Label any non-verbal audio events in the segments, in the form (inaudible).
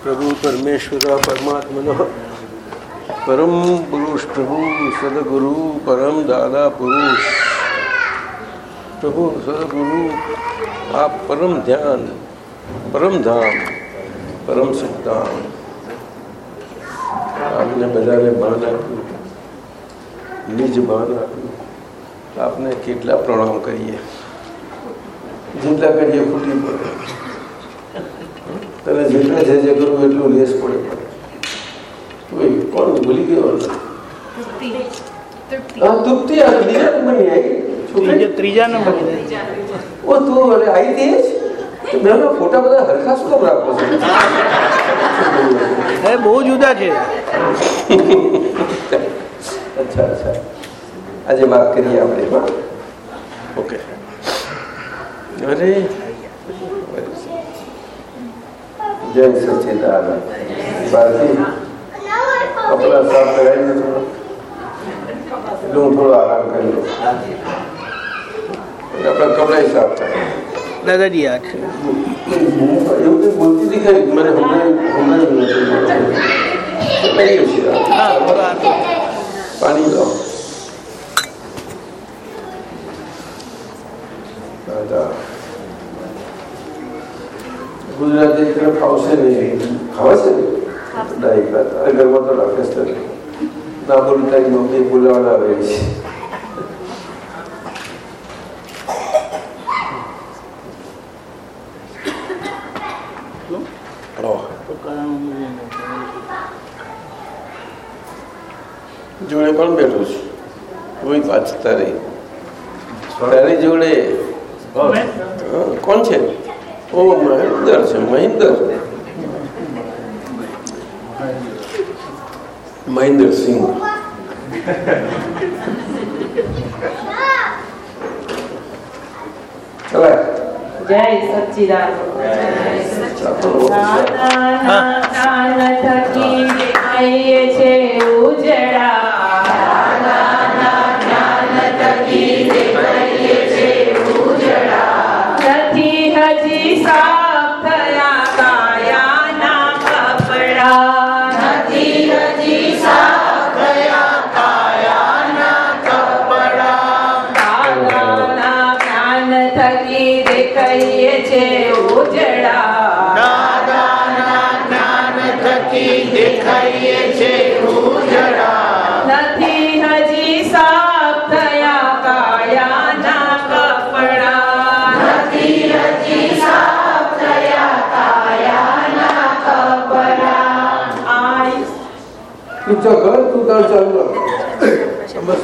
પ્રભુ પરમેશ્વર પરમાત્મનો પરમ પુરુષ પ્રભુ સદગુરુ પરમ દાદા પુરુષ પ્રભુ સદગુરુ આ પરમ ધ્યાન પરમ ધામ પરમ સુખધામ આપને બધાને ભાન આપ્યું નિજ ભાન આપ્યું આપને કેટલા પ્રણામ કરીએ જેટલા કરીએ ફૂટી પડે તને જેટલા જે જે કરવું એટલું લેસ પડે. કોણ ભૂલી ગયો તૃપ્તિ. આ બીજા નંબરની આવી છોકરી? ત્રીજા નંબર ઓ તું અરે આવી દે જ? મેં ફોટા બધા હરખા શું રાખો છો? એ બહુ જુદા છે. અચ્છા અચ્છા. આજે વાત કરીએ આપણે ઓકે. અરે જય સચિદાનંદ ભારતી કપડા સાફ કરાવી દો થોડો એટલે હું થોડો આરામ કરી લઉં આપણા કપડા સાફ થાય દાદાજી આ છે એવું કંઈ બોલતી હતી ખરી મને હમણાં હમણાં લઈએ છીએ હા બરાબર. પાણી લો દાદા ગુજરાતી તરફ આવશે નહીં. આવે છે? ને તારે ઘરમાં તો રાખે છે. ના બોલું તારી મમ્મી બોલાવડાવે છે. જોડે પણ બેઠું છું? કોઈ વાંચતા રહી. તારી જોડે કોણ છે? ઓ મહેન્દર છે મહેન્દર મહેન્દર સિંહ જય સચિદાન થકી દેખાઈએ છે ઉજળા થકી દેખાઈએ છે ઉજળા. નથી હજી સાફ થયા કાયાના કપડા. નથી હજી સાફ થયા કાયાના કપડા. આયુષ તું ચાલુ. બસ.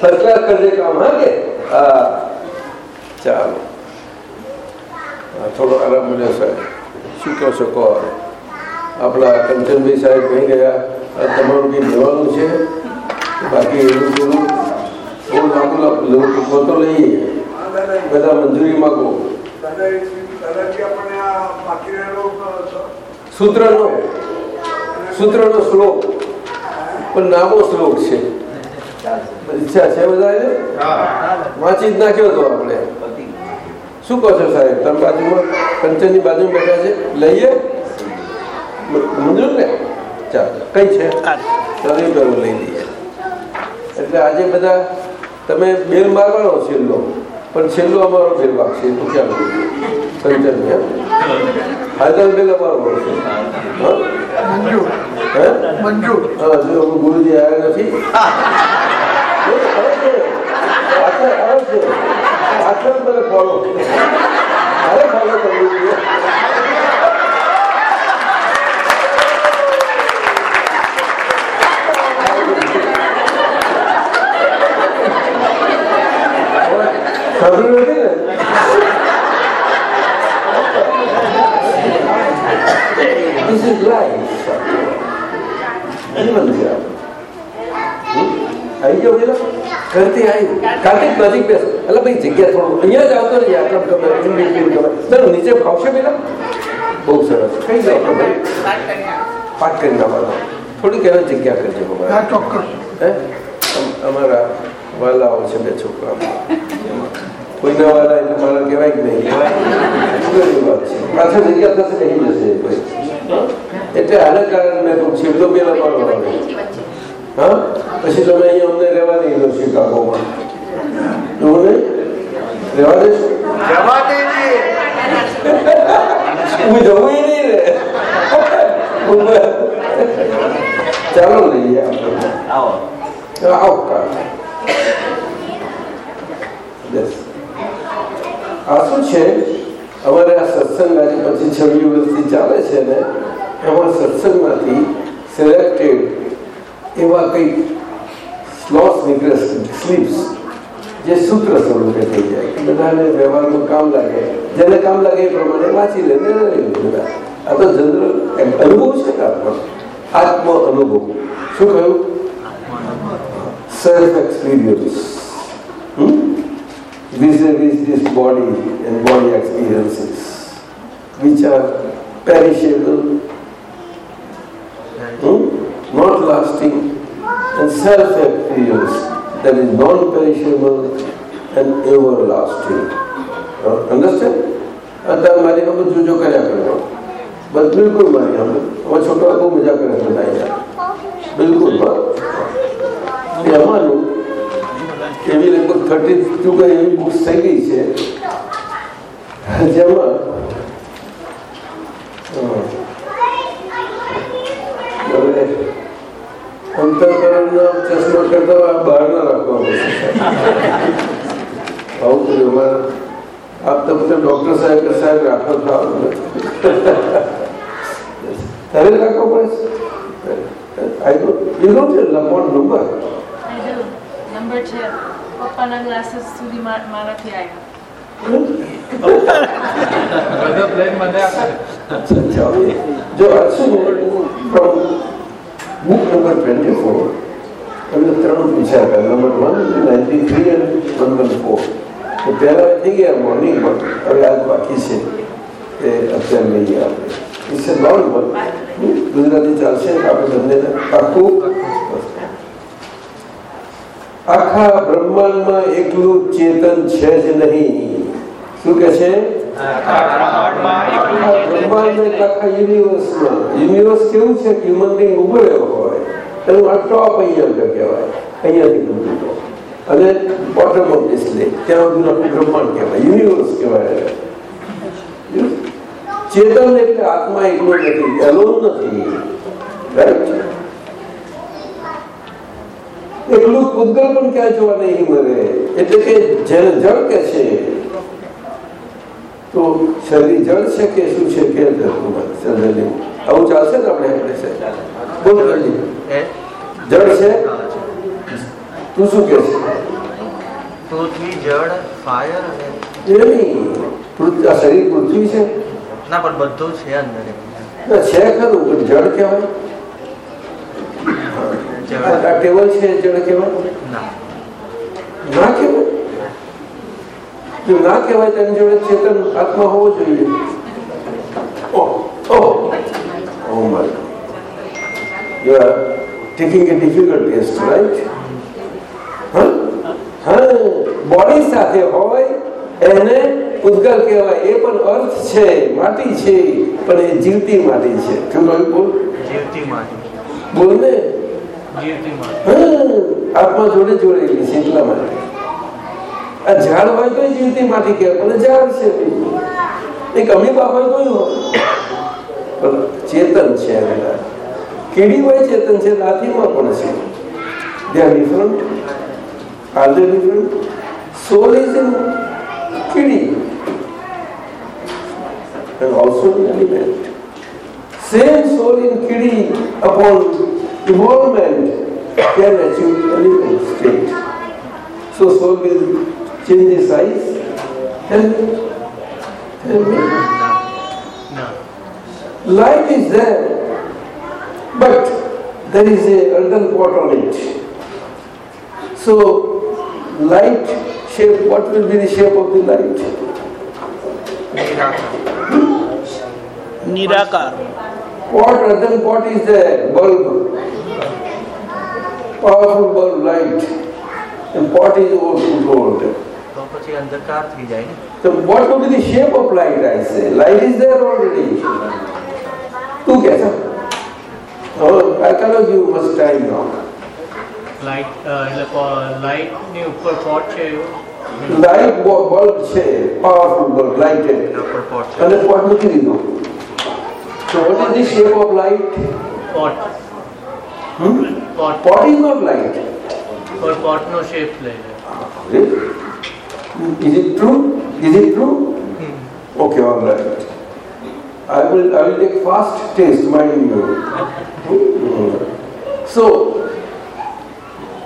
ક્લાસ કરજે કામ હા કે હા ચાલો. થોડો આરામ મળ્યો, સાહેબ. શું કહો છો, કહો આપણા કંચનભાઈ સાહેબ કહી ગયા તમારું કંઈ લેવાનું છે? બાકી એવું થોડું બહુ લાંબુ લાંબુ ફોટો લઈએ. બધા મંજૂરી માગો. સૂત્રનો. સૂત્રનો શ્લોક. પણ નામો શ્લોક છે. ઈચ્છા છે બધાને વાંચી જ નાખ્યો હતો આપણે. શું કહો છો સાહેબ? તમે બાજુમાં કંચનની બાજુમાં બેઠા છે? લઈએ? મંજૂર ને ચાલો કઈ છે? ચાલો પેલું લઈ લઈએ. એટલે આજે બધા તમે બેલ મારવાનો છેલ્લો પણ છેલ્લો અમારો બેલ વાગશે તો ખ્યાલ કંચન એમ હાજર બેલ અમારો મળશે. હા? મંજૂર હા? જો ગુરુજી આવ્યા નથી. આચર આવે છે આચર તમે ફોલો મારે ફોલો કરવું જોઈએ સભી હતી ને This is life. પેલો ઘરથી આવી કાર્તિક નજીક બેસ. એટલે ભાઈ જગ્યા થોડું અહીંયા જ આવતો નહીં આટલા ગમે in between ગમે ચાલો નીચે ફાવશે પેલા? બહુ સરસ. કઈ જાઓ તમે પાઠ કરી નાખવાનો થોડીક એને જગ્યા કરજો બાબા ચોક્કસ. હે? અમારા વાલાઓ છે બે છોકરા કોઈના વાલા એટલે મારા કહેવાય કે નહીં. વાત છે? પાછળ જગ્યા થશે નહીં જશે એટલે આના કારણે મેં બેલ અમારો આવે હા? પછી તમે અહીંયા અમને રહેવા નહીં દો શિકાગોમાં નહીં રહેવા દેશો રહેવા દેજે. હું જવું નહીં રે. ચાલો લઈએ આપણે. આવો. આવો. આ શું છે? અમારે આ સત્સંગ આજે પછી છવ્વીસ વર્ષથી ચાલે છે ને? એમાં સત્સંગમાંથી સિલેક્ટેડ એવા કંઈક સ્લોસ નીકળે સ્લીપ્સ જે સૂત્ર સ્વરૂપે થઈ જાય કે બધાને વ્યવહારમાં કામ લાગે જેને કામ લાગે એ પ્રમાણે વાંચી લે ને લઈ લે બધા આ તો જનરલ અનુભવ છે ને આપણો આત્મ અનુભવ શું કહ્યું self experience. Hmm? Vis-a-vis this body and body experiences, which are perishable, hmm? not lasting, and self experience that is non perishable and everlasting. Uh, understand? અત્યારે મારી અમે જોજો કર્યા કરો બસ બિલકુલ મારી અમે અમારા છોકરા બહુ મજા કરે છે બધા અહીંયા બિલકુલ હા એમાંનું એવી લગભગ થર્ટી ટુ કઈ એવી બુક્સ થઈ ગઈ છે જેમાં અ, હવે અંતઃકરણના ચશ્મા કરતા આ બહારના રાખવા આવું કર્યું અમારે આપ તો બધા ડોક્ટર સાહેબ કે સાહેબ રાખો ખાવાનું તારે રાખવો પડે આઈ ડોન્ટ યુ ડોન્ટ લંબોટ નંબર નંબર છે. પપ્પાના ગ્લાસીસ સુધી મારાથી આવ્યા જો અચ્છું book number 24 એમને ત્રણ પૂછ્યા હતા નંબર વન નાઇન્ટી થ્રી અને નંબર ફોર તો પહેલા થઈ ગયા મોર્નિંગમાં હવે આજ બાકી છે એ અત્યારે લઈએ આપણે it's a long one Gujarati ચાલશે આપણે બંને આખું આખા બ્રહ્માંડમાં એકલું ચેતન છે જ નહીં શું કે છે બ્રહ્માંડ એક આખા યુનિવર્સમાં યુનિવર્સ કેવું છે કે હ્યુમન બિંગ ઉભો રહ્યો હોય એનું આ ટોપ અહીંયા કહેવાય. અહીંયાથી બધું તો. અને બોટમ ઓફ લેક ત્યાં બ્રહ્માંડ કહેવાય. યુનિવર્સ કહેવાય ચેતન એટલે આત્મા એકલો નથી. એલોન નથી. એકલું પૂતગલ પણ ક્યાં જોવા નહીં મળે. એટલે કે જેને જળ કે છે, તો શરીર જળ છે કે શું છે? કે આવું ચાલશે ને આપણે? આપણે બોલ કરજી જળ છે તું શું કે છે પૃથ્વી જળ ફાયર અને એ નહીં પૃથ્વી આ શરીર પૃથ્વી છે ના પણ બધું છે અંદર એમ. ના છે ખરું પણ જળ કહેવાય જળ આ આ ટેબલ છે એ જળ કહેવાય ના ના કહેવાય જો ના કહેવાય તેની જોડે ચેતન આત્મા હોવો જોઈએ oh oh Oh my God. Taking a difficult test, right? Body સાથે હોય એને ઉદગલ કહેવાય. એ પણ અર્થ છે માટી છે પણ એ જીવતી માટી છે. શું કહ્યું બોલ? જીવતી માટી. બોલ ને. જીવતી આત્મા જોડે જોડેલી છે એટલા માટે. આ ઝાડ હોય તો જીવતી માટી કહેવાય પણ ઝાડ છે એક અમી બાપા તો હોય પણ ચેતન છે એના કીડી હોય ચેતન છે લાથીમાં પણ છે they are different are they different soul is in કીડી and also in element. Same soul in kidney upon involvement can achieve element state. So soul will change the size and, and light is there, but there is a earthen pot on it. So light shape, what will be the shape of the light? નિરાકાર What earthen pot is there? Bulb. Powerful bulb light. And pot is also gold. તો પછી અંધકાર થઈ જાય ને So what would be the shape of light I say? Light is there already. Two guess. huh? Oh, I cannot give much time now. Light એટલે light ની ઉપર pot છે એવું Light bu- bulb છે, powerful bulb, lighted. એના પર pot છે અને pot મૂકી દીધો So what is the shape of light? pot Hmm? pot Pot is not light. પર pot નો shape લઈ લે Is it true? Is it true? Okay, all right. I will, I will take fast taste, mind you. So,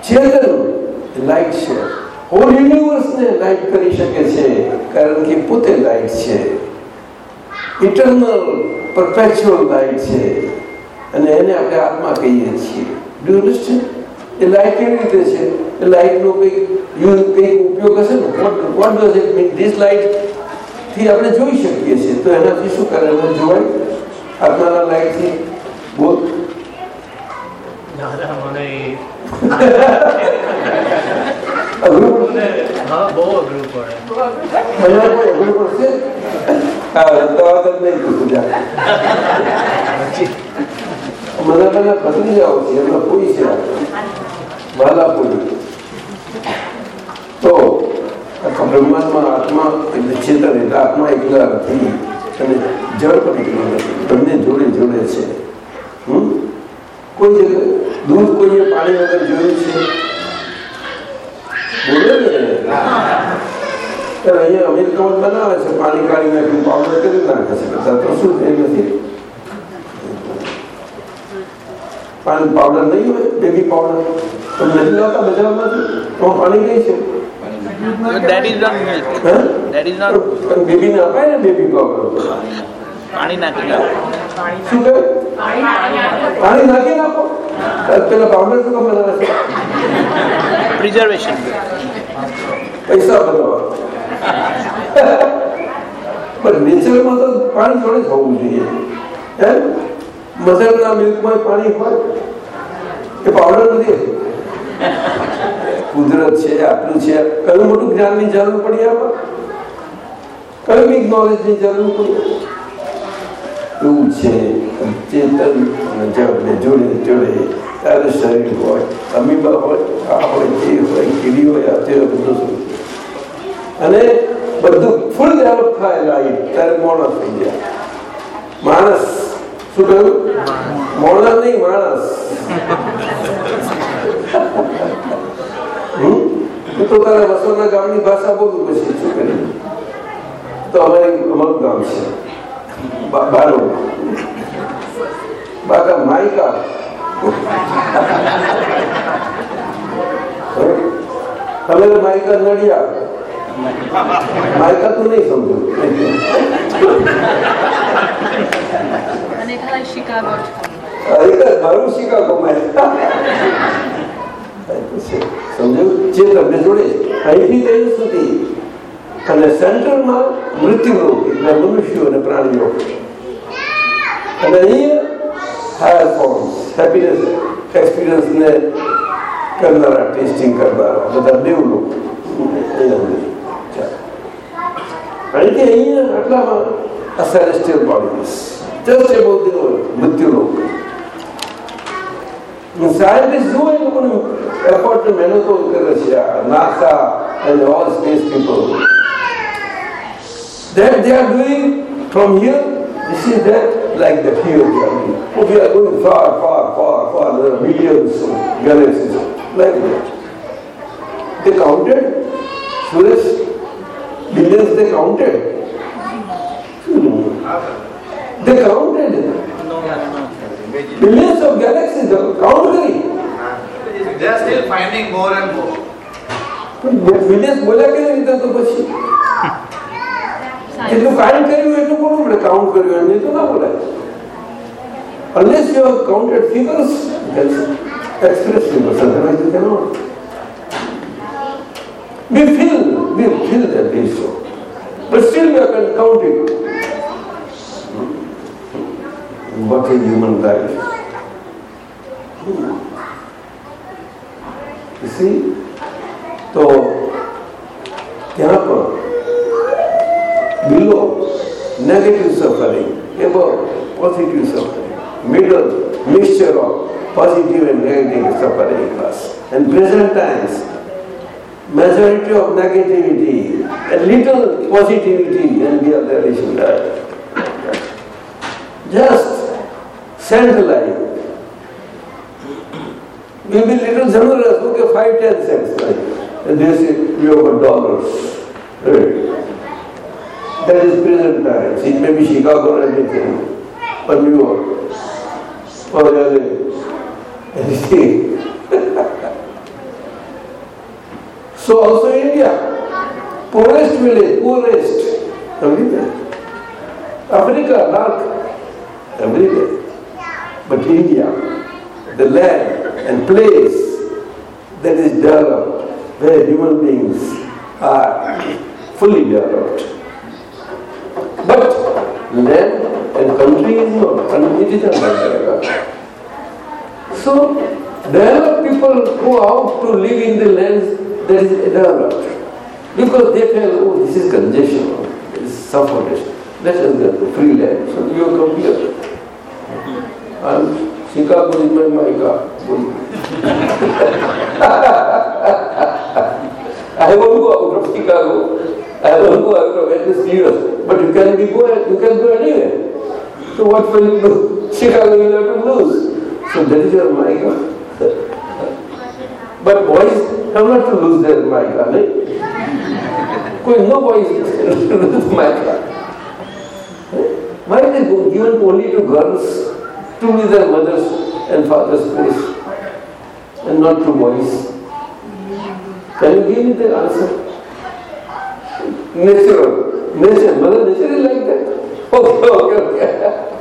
ચેતન light છે whole યુનિવર્સને light કરી શકે છે કારણ કે પોતે લાઈટ છે. ઇટરનલ પરપેચ્યુઅલ લાઈટ છે. અને એને આપણે આત્મા કહીએ છીએ. ડુ એ લાઈટ કેવી રીતે છે? એ લાઈટનો કંઈક યુ કંઈક ઉપયોગ હશે ને? What what does it mean this લાઈટથી આપણે જોઈ શકીએ છીએ. તો એનાથી શું કરે જોવાય? આત્માના લાઈટથી બહુ દાદા મને (laughs) મને પત્ની આવું છે એમને પૂરી છે. વાલા પૂરી. તો બ્રહ્માંડમાં આત્મા એટલે આત્મા એકલા નથી. અને જળ પણ એકલા નથી. બંને જોડે જોડે છે. હમ? કોઈ જગ્યાએ દૂધ કોઈએ પાણી વગર જોયું છે. બોલો ને. અહીંયા અમેરિકામાં બનાવે છે પાણી કાઢી નાખ્યું પાવડર કરી નાખે છે. બધા તો શું એ નથી. પાણી પાવડર નહીં હોય બેબી પાવડર તમે નથી લાવતા બજારમાંથી? તો પાણી કઈ છે. બેબીને અપાય ને બેબી પાવડર પાણી નાખી નાખો. શું કહે? પાણી નાખી નાખો? પેલા પાવડર શું કામ બનાવે છે? Preservation. પૈસા બનાવવા પણ નેચરમાં તો પાણી જોડે જ હોવું જોઈએ. હે? મધરના મિલ્કમાં પાણી હોય એ પાવડર નથી કુદરત છે આટલું છે. કયું મોટું જ્ઞાનની જરૂર પડી આપણે? કયું બી નોલેજની જરૂર પડી? એવું છે. ચેતન જોડે જોડે. ત્યારે શરીર હોય, અમીબા હોય, આ હોય, તે હોય, કીડી હોય, આ તે અને બધું ફૂલ ડેવલપ થાય લાઈફ ત્યારે મોણસ થઈ જાય. માણસ, શું કહ્યું? મોણસ નહીં, માણસ. હું તો તારા વસોના ગામની ભાષા બોલું, પછી શું કરી તો અમારી અમારું ગામ છે. Baru. Baga Maika. તમે માયકા નડિયા. માયકા તું નહીં સમજો. મારું શિકાગો સમજ્યું જે તમને જોડે અહીંથી ત્યાં સુધી. અને સેન્ટરમાં મૃત્યુ એટલે મનુષ્યો અને પ્રાણીઓ. અને અહીંયા હાયર ફોર્મ્સ હેપીનેસ એક્સપિરિયન્સને કરનારા ટેસ્ટિંગ કરનારા બધા દેવલોક અહીંયા સુધી. ચાલો. અહીંથી અહીંયા આટલામાં આ celestial bodies just above the મૃત્યુલોક scientist જુઓ એ લોકોને એફર્ટ મહેનતો કરે છે આ NASA and all space people that they are doing from here this is that like the fields, I mean. But we are going far, far, far, far, there are millions of galaxies, like that. They counted, Suresh, millions they counted. Hmm. They counted. Millions of galaxies, are count they are still finding more and more. Millions बोला क्या इधर तो बच्चे જેટલું count કર્યું એટલું બોલવું પડે કાઉન્ટ કર્યું એમ નહીં તો ના બોલાય unless you have counted figures that's express figures otherwise you cannot we feel we feel that is so but still we can count it what is human life you see તો negative suffering, above positive suffering, middle mixture of positive and negative suffering class. And present times, majority of negativity a little positivity and we are there is that. Just cent life. We'll be little generous, okay, five, ten cents life. And they say, we have got dollars. Right. That is present times. It may be Chicago or anything, or New York, or LA, anything. so also India, poorest village, poorest, everywhere. Africa, dark, everywhere. But India, the land and place that is developed, where human beings are fully developed. But land and country is not, it is not developed. So, developed people who out to live in the lands that is developed. Because they feel, oh, this is congestion, this is suffocation. Let us get to free land. So you come here. And Chicago is my Maika. (laughs) I won't go out of Chicago. I won't go out of at least years. But you can be go you can go anywhere. So what will you do? (laughs) Chicago will have to lose. So that is your Maika. (laughs) But boys have not to lose their Maika. Right? (laughs) no boys lose Maika. Why is it given only to girls to be their mother's and father's place and not to boys? Can you give me the answer? nature. Nature, mother nature is like that. Okay, okay, okay.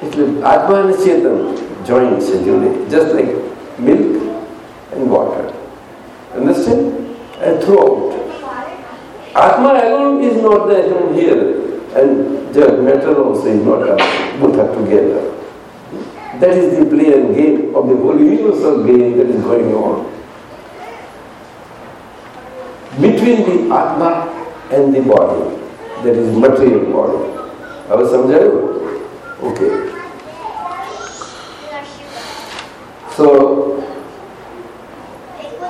It Atma and Chetan joins and unit, just like milk and water. Understand? And throughout. Atma alone is not there even here, and the matter also is not there. Both are together. That is the play and game of the whole universal game that is going on. Between the Atma and the body, that is material body. હવે સમજાયું okay so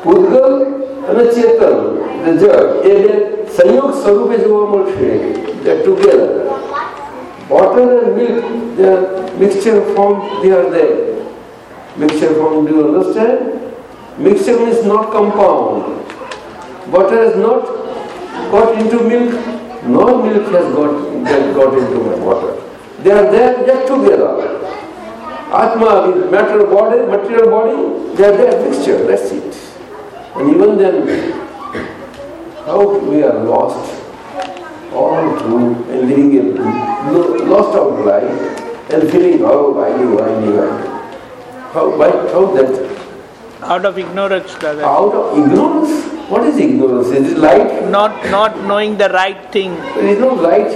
પૂતગલ અને ચેતન the જળ એ બે સંયોગ સ્વરૂપે જોવા મળશે they are together water and milk they are mixture form they are there mixture form do you understand mixture water has not got into milk nor milk has got, got into water they are there just together atma with matter body material body they are there mixture that's it and even then how we are lost all through and living in lost of life and feeling how I knew, I knew, I knew. How, how that? Out of ignorance, brother. Out of ignorance? What is ignorance? Is it light? Not not knowing the right thing. There is no light.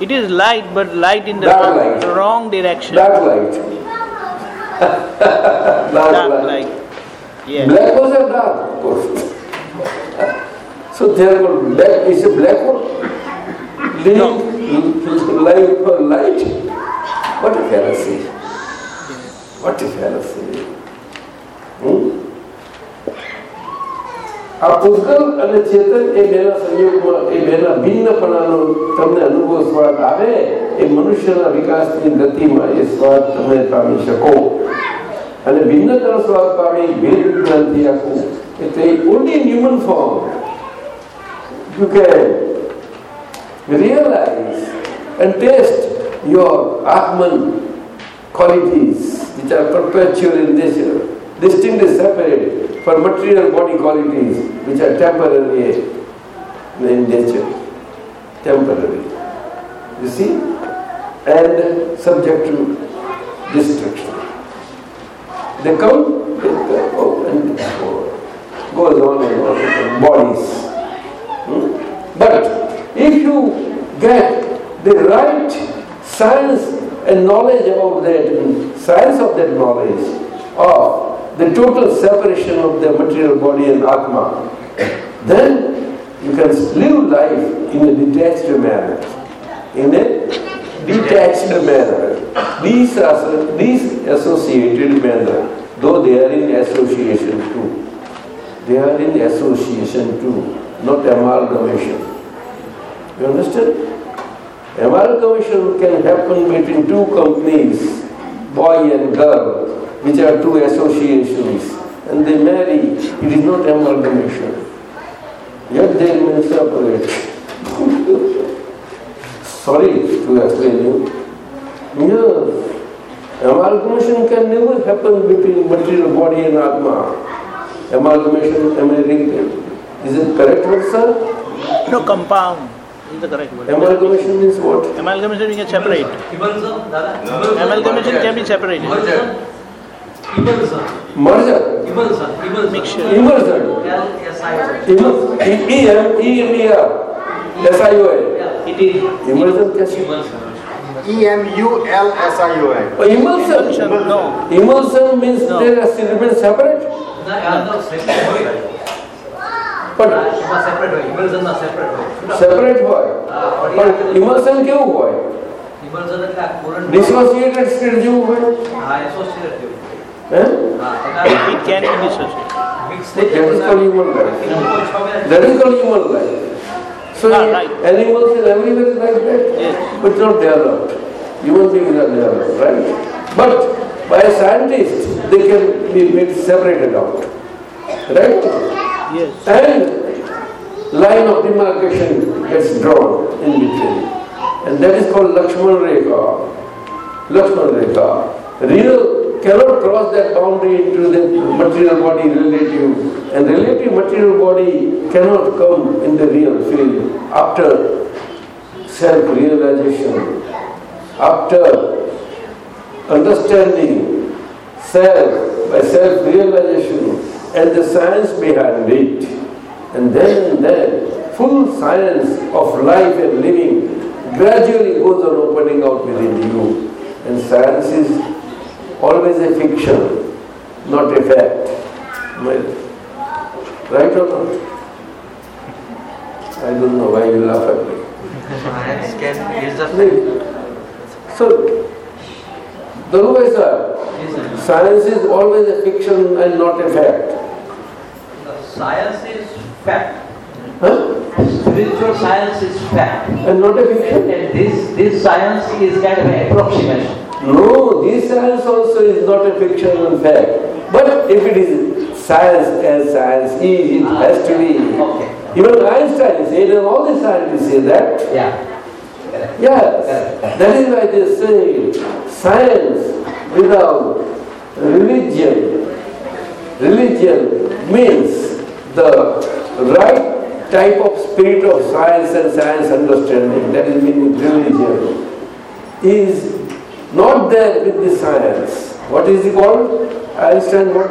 It is light, but light in the wrong, light. wrong direction. Dark light. (laughs) dark, Dark light. light. Yes. Black holes are dark, of (laughs) course. so therefore, black is a black hole. No. Light for light. What a fallacy. What a fallacy. આ પૂતગલ અને ચેતન એ બેના સંયોગમાં, એ બેના ભિન્નપણાનો તમને અનુભવ સ્વાદ આવે, એ મનુષ્યના વિકાસની ગતિમાં એ સ્વાદ તમે પામી શકો. અને ભિન્નતા સ્વાદ પામી ભેદ વિજ્ઞાનથી આખું. એટલે only human form you can realise and taste your Atman qualities, which are perpetual in distinctly separate for material body qualities which are temporary in nature. Temporary. You see? And subject to destruction. They come they go and go. goes on and on, bodies. Hmm? But if you get the right science and knowledge about that, science of that knowledge of the total separation of the material body and Atma, then you can live life in a detached manner. In a detached manner. These are these associated manner, though they are in association too. They are in association too, not amalgamation. You understand? Amalgamation can happen between two companies, boy and girl, which are two associations, and they marry. It is not amalgamation. Yet they remain separate. (laughs) Sorry to explain you. Yes. Amalgamation can never happen between material body and Atma. Amalgamation, am I reading it? Is it correct word, sir? No, compound is the correct word. Amalgamation means what? Amalgamation we can separate. Amalgamation can be separated. Immersion. Immersion. Merger, Immersion. Immersion. Mixture. immersion, L-S-I-O. Immer- E- E-M, E-M-E-R, S-I-O-N. Yeah, it is. Immersion कैसे? Immersion. E M U L S I O N. Oh, Emulsion. No. Emulsion means No. they are still remain separate, The other separate હોય. but એમાં separate હોય. Immersion માં separate હોય. separate હોય. હા, body પણ આખું- emulsion કેવું હોય? Immersion એટલે આ current- Dissociated state જેવું હોય? હા, associated જેવું. It can be dissociated. That is called human life. That is called human life. So ah, right. animals in everywhere is like that, yes. but not developed. Human beings are developed, right? But by a scientist, they can be made separated out, right? Yes. And line of demarcation gets drawn in between, and that is called Lakshman Rekha. Lakshman Rekha. Real cannot cross that boundary into the material body relative, and relative material body cannot come in the real field after self-realization, after understanding self by self-realization and the science behind it. And then and then, full science of life and living gradually goes on opening out within you. And science is always a fiction, not a fact. Right or not? I don't know why you laugh at me. Science can is the So, otherwise, uh, science is always a fiction and not a fact. Science is fact. Huh? Spiritual science is fact. And not a fiction? And this, this science is kind of an approximation. No, this science also is not a fiction and fact. But if it is science as science is, it ah, has to be. Okay. Even Einstein said, and all the scientists say that. Yeah. Correct. Yes, that is why they say science without religion. Religion means the right type of spirit of science and science understanding, that is meaning religion, is not there with the science. What is it called? Einstein what?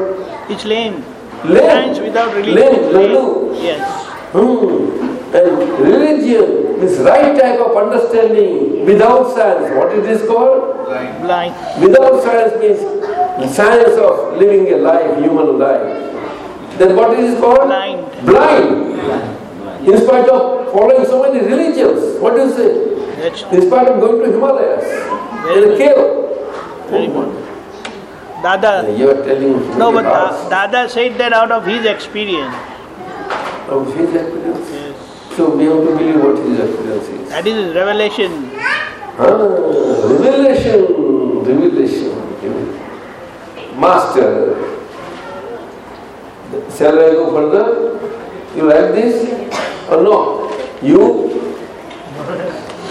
It's lame. Lame. Science without religion. Lame, laloo. Yes. Hmm. And religion is right type of understanding without science. What it is called? Blind. Without science means the science of living a life, human life. Then what is it called? Blind. Blind. In spite of following so many religions, what do you say? That's In spite of going to Himalayas, in a cave. very good. Dada. You are telling No, but Da- Dada said that out of his experience. Out of his experience. Yes. So we have to believe what his experience is. That is his revelation. Ah, revelation, revelation. Master. Shall I go further? You like this or no? You? (laughs)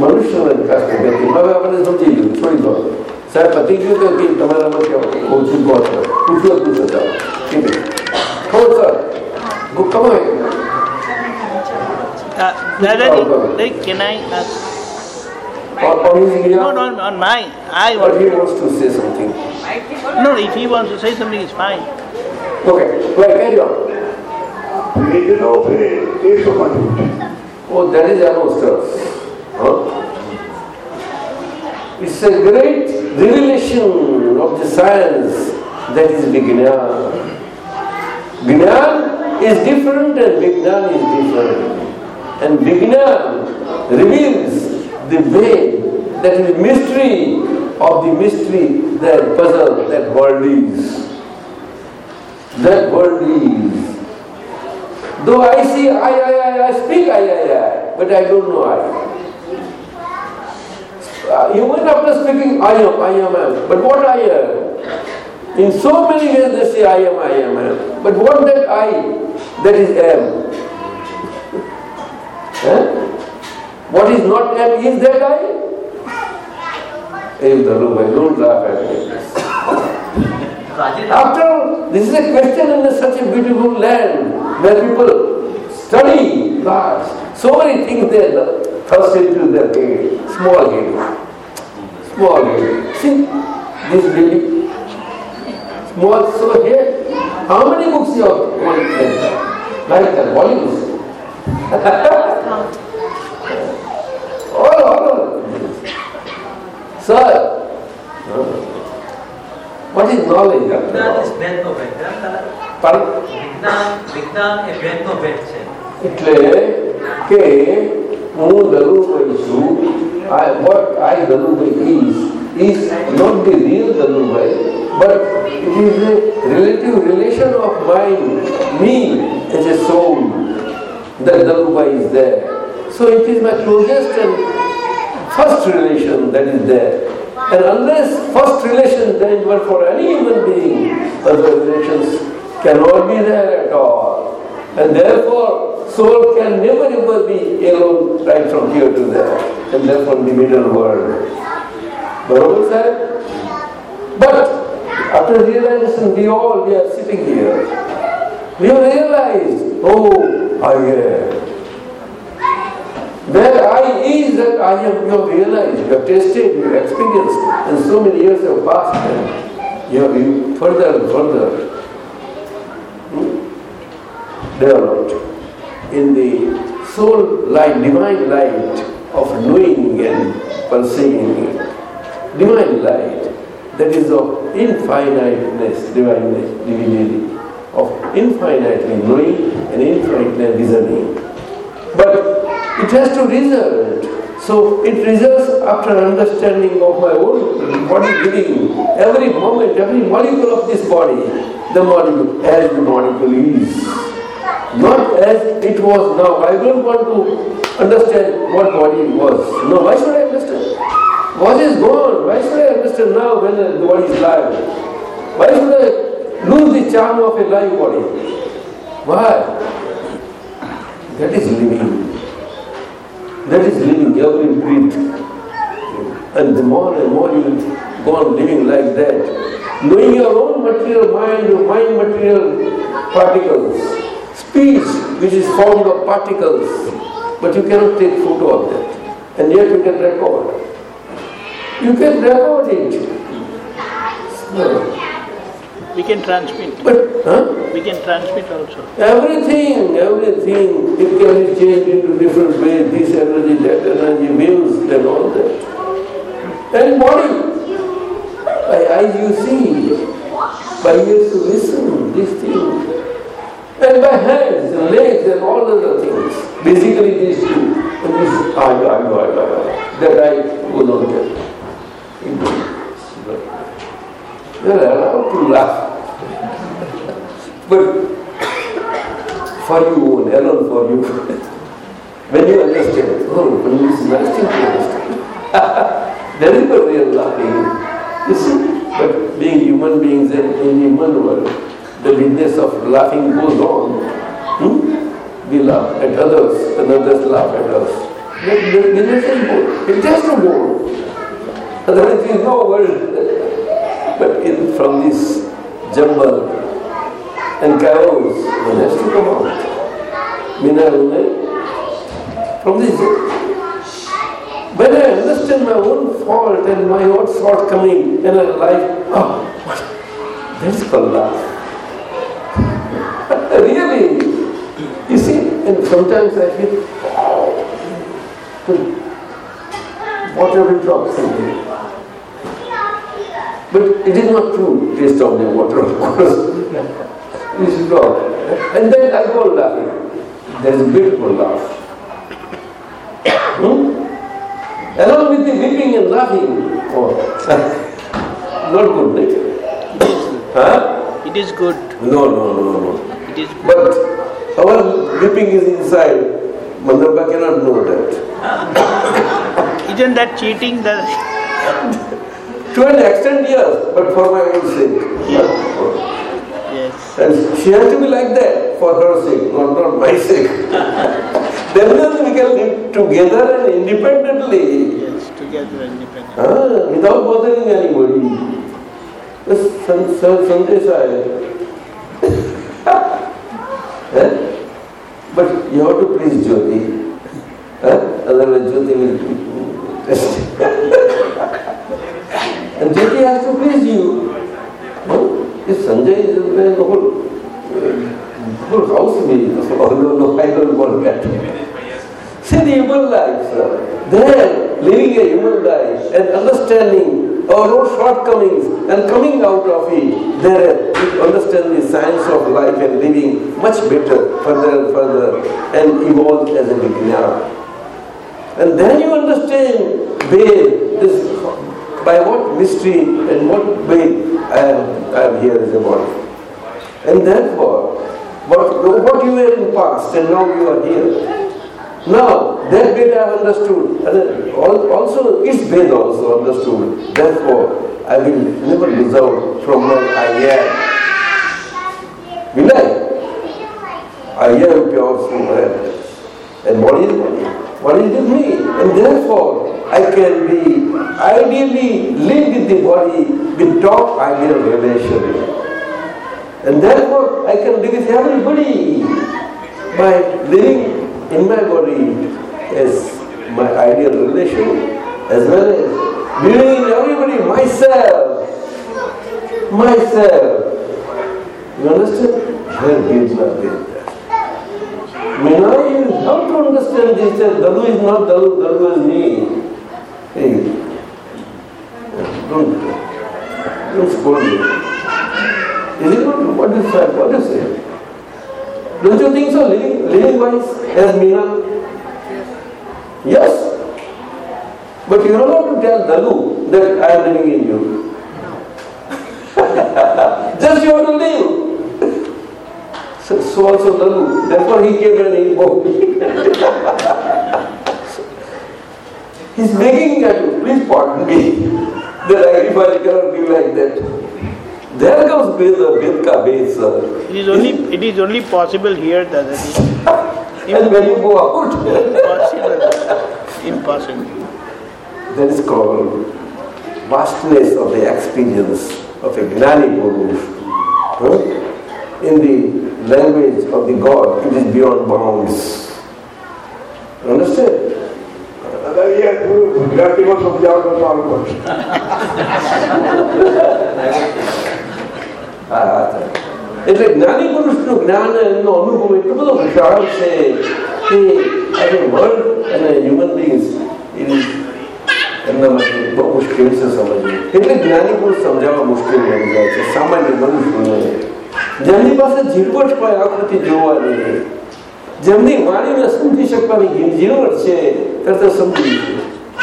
મનુષ્યનો વિકાસ ગતિ હવે આપણને સમજી ગયું છોડી દો સાહેબ પતી ગયું કે કે તમારામાં કેવું ઓછું કહો છો પૂછ્યું હતું સર ઠીક ખબર સર કમાય Uh, Dadaji, like, can I ask? or or his No, India, no, on my. I or he want. wants to say something No, if he wants to say something, it's fine. okay well carry on Regional isso quando oh that is almost us huh? It's a great revelation of the science that is Vijnana. Jnana is different and Vijnana is different. And Vijnana reveals the way, that is the mystery of the mystery, that puzzle, that world is. That world is. Though I see I, I, I, I speak I, I, I, but I don't know I. Uh, even after speaking I am, I am, I am. But what I am? In so many ways they say I am, I am, I am. But what that I, that is am? Huh? What is not am is that I? Hey, Dhanubai, don't laugh at me. After, all, this is a question in such a beautiful land where people study large. So many things they thrust into their head, small head, small head. See, this building, small, so here, how many books you have one Like that, volumes. all, all. Sir, what is knowledge? વિજ્ઞાન is બેનનો બેન જાણતા? Pardon? વિજ્ઞાન વિજ્ઞાન એ બેનનો બેન છે એટલે કે know the Rupa who I, what I Dhanubai is, is not the real Dhanubai, but it is a relative relation of mine, me as a soul, that Dhanubai is there. So it is my closest and first relation that is there. And unless first relation then were for any human being, other relations cannot be there at all. And therefore, soul can never ever be alone right from here to there. And therefore the middle world. Barabar sir? But after realization, we all, we are sitting here. We realize, oh, I am. Where I is that I am, you have realized, you have tasted, you have experienced, and so many years have passed, and you have been further and further hmm, developed in the soul light, divine light of knowing and perceiving, divine light that is of infiniteness, divinity, of infinitely knowing and infinitely discerning. But it has to result. So it results after understanding of my own body being. Every moment, every molecule of this body, the molecule as the molecule is. Not as it was now. I don't want to understand what body was. No, why should I understand? What is gone? Why should I understand now when the body is live? Why should I lose the charm of a live body? Why? That is living. That is living every breath. And the more and more you go on living like that, knowing your own material mind, your mind material particles, speech which is formed of particles, but you cannot take photo of that. And yet you can record. You can record it. No. We can transmit. But, huh? We can transmit also. Everything, everything, it can be changed into different ways, this energy, that energy, waves and all that. And body, by eyes you see, by ears you listen, these things. And by hands and legs and all other things. Basically these two. And this I, I, I, that I will not get. You are allowed to laugh. But for you, oh, and alone for you. (laughs) when you understand, oh, when this is nice thing to understand. there is no real laughing. You see, but being human beings in, in human world, the business of laughing goes on. Hmm? We laugh at others, and others laugh at us. The, business is good. It has to go. Otherwise, there is no world. but in, from this jumble and chaos, one has to come out. Mina, from this, when I understand my own fault and my own shortcoming in a life, oh, what? That is called love. really, you see, and sometimes I feel, oh, water will drop something. But it is not true taste of the water, of course. it is not. And then I go laughing. There is beautiful laugh. Hmm? Along with the weeping and laughing, oh, (laughs) not good, right? Huh? It is good. No, no, no, no. It is But our weeping is inside. Mandapa cannot know that. (laughs) Isn't that cheating? That (laughs) To an extent, yes, but for my own sake. yes. And she has to be like that for her sake, not, not my sake. (laughs) then we can live together and independently, Yes, together independent. ah, without bothering anybody. San- Sandesh eh? But you have to please Jyoti. Eh? Otherwise Jyoti will And Jyoti has to please you. No? If Sanjay is the whole, uh, whole house will, although no, I don't want that. See the human life, sir. There, living a human life and understanding our own shortcomings and coming out of it, there you understand the science of life and living much better, further and further, and evolve as a vijnana. And then you understand, babe, this, by what mystery and what way I am, I am here as a body. And therefore, what, what you were in past and now you are here. Now, that bit I have understood. And also, its bit also understood. Therefore, I will never lose out from my I am. Will I? I am pure soul. And what is? What is with me? And therefore, I can be ideally live with the body with top ideal relation. And therefore, I can live with everybody by living in my body as my ideal relation, as well as in everybody myself. Myself. You understand? Here gives my will. Meena, you have to understand this that Dalu is not Dalu, Dalu is me. Hey, don't, don't scold me. Is it not? What is that? What is it? Don't you think so? Living, living wise as Meena? Yes. But you are not to tell Dalu that I am living in you. (laughs) Just you have to live. So, so also Dalu. Therefore he gave he invoked. (laughs) He's making at you. Please pardon me. (laughs) That I, if I cannot be like that. There comes Veda, Vedka Veda. It is only it is only possible here that it is (laughs) And when you go out, impossible. Impossible. that is called vastness of the experience of a Gnani Purush. Huh? In the language of the God, it is beyond bounds. Understand? દાદા ગુજરાતીમાં સમજાવો તો સારું પડશે હા, હા, હા. એટલે જ્ઞાની પુરુષનું જ્ઞાન એમનો અનુભવ એટલો બધો વિશાળ છે કે આજે વર્લ્ડ અને હ્યુમન બિંગ્સ એમના માટે બહુ મુશ્કેલ છે સમજવું. એટલે જ્ઞાની પુરુષ સમજાવવા મુશ્કેલ બની જાય છે, સામાન્ય મનુષ્યને. જેમની પાસે ઝીણવટ હોય આકૃતિ જોવાની જેમની વાણીને સમજી શકવાની ઝીણવટ છે તરત સમજી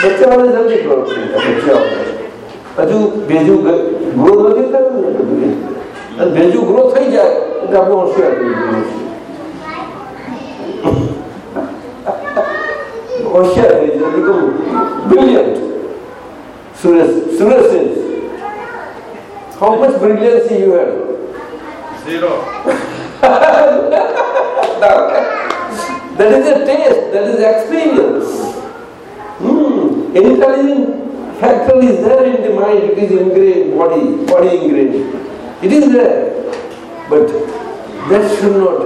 બચ્ચાઓને જલ્દી પ્રવૃત્તિ બચ્ચાઓને હજુ ભેજું ગ્રોથ નથી કર્યું ને અને ભેજું ગ્રો થઈ જાય એટલે આપણે હોશિયાર થઈ જઈએ છીએ હોશિયાર થઈ જાય become brilliant Suresh Suresh is how much brilliancy you have (laughs) that is a taste that is experience Hmm. Intelligent factor is there in the mind, it is ingrained, body, body ingrained. It is there. But that should not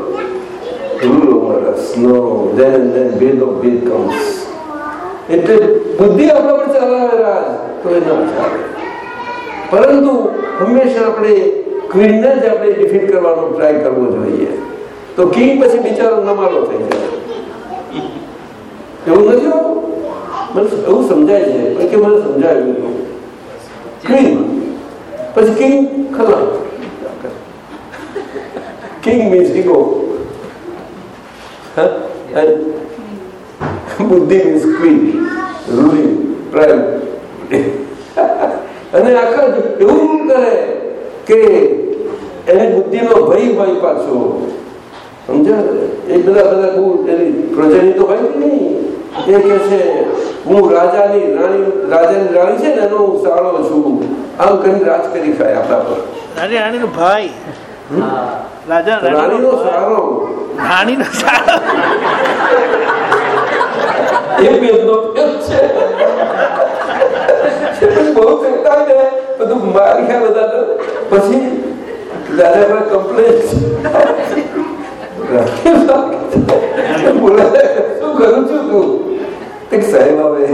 rule over us. No, then and then Ved of Ved comes. એટલે બુદ્ધિ આપણા પર ચલાવે રાજ તો એ ના ચાલે પરંતુ હંમેશા આપણે ક્વીનને જ આપણે ડિફીટ કરવાનો ટ્રાય કરવો જોઈએ તો કિંગ પછી બિચારો નમાલો થઈ જાય એવું નથી હોતું મને એવું સમજાય છે કે મને સમજાયું ક્વીન પછી કિંગ ખલા કિંગ મીન્સ ઈગો બુદ્ધિ મીન્સ ક્વીન રૂલિંગ પ્રાઇમ અને આખા એવું કરે કે એને બુદ્ધિનો ભય ભય પાછો. સમજ્યા? એ બધા બધા બહુ એની પ્રજાની તો ભાઈ નહીં. એ કે છે, હું રાજાની રાણી રાજાની રાણી છે ને, એનો હું સાળો છું. આવું કરી રાજ કરી થાય આપણા પર. રાણી રાણી નો ભાઈ રાજા રાણી નો સારો. રાણી નો સારો એ બેનો બહુ કરતા ને બધું મારી ગયા બધા પછી દાદા કમ્પ્લેન બોલે શું કરું છું એક સાહેબ આવે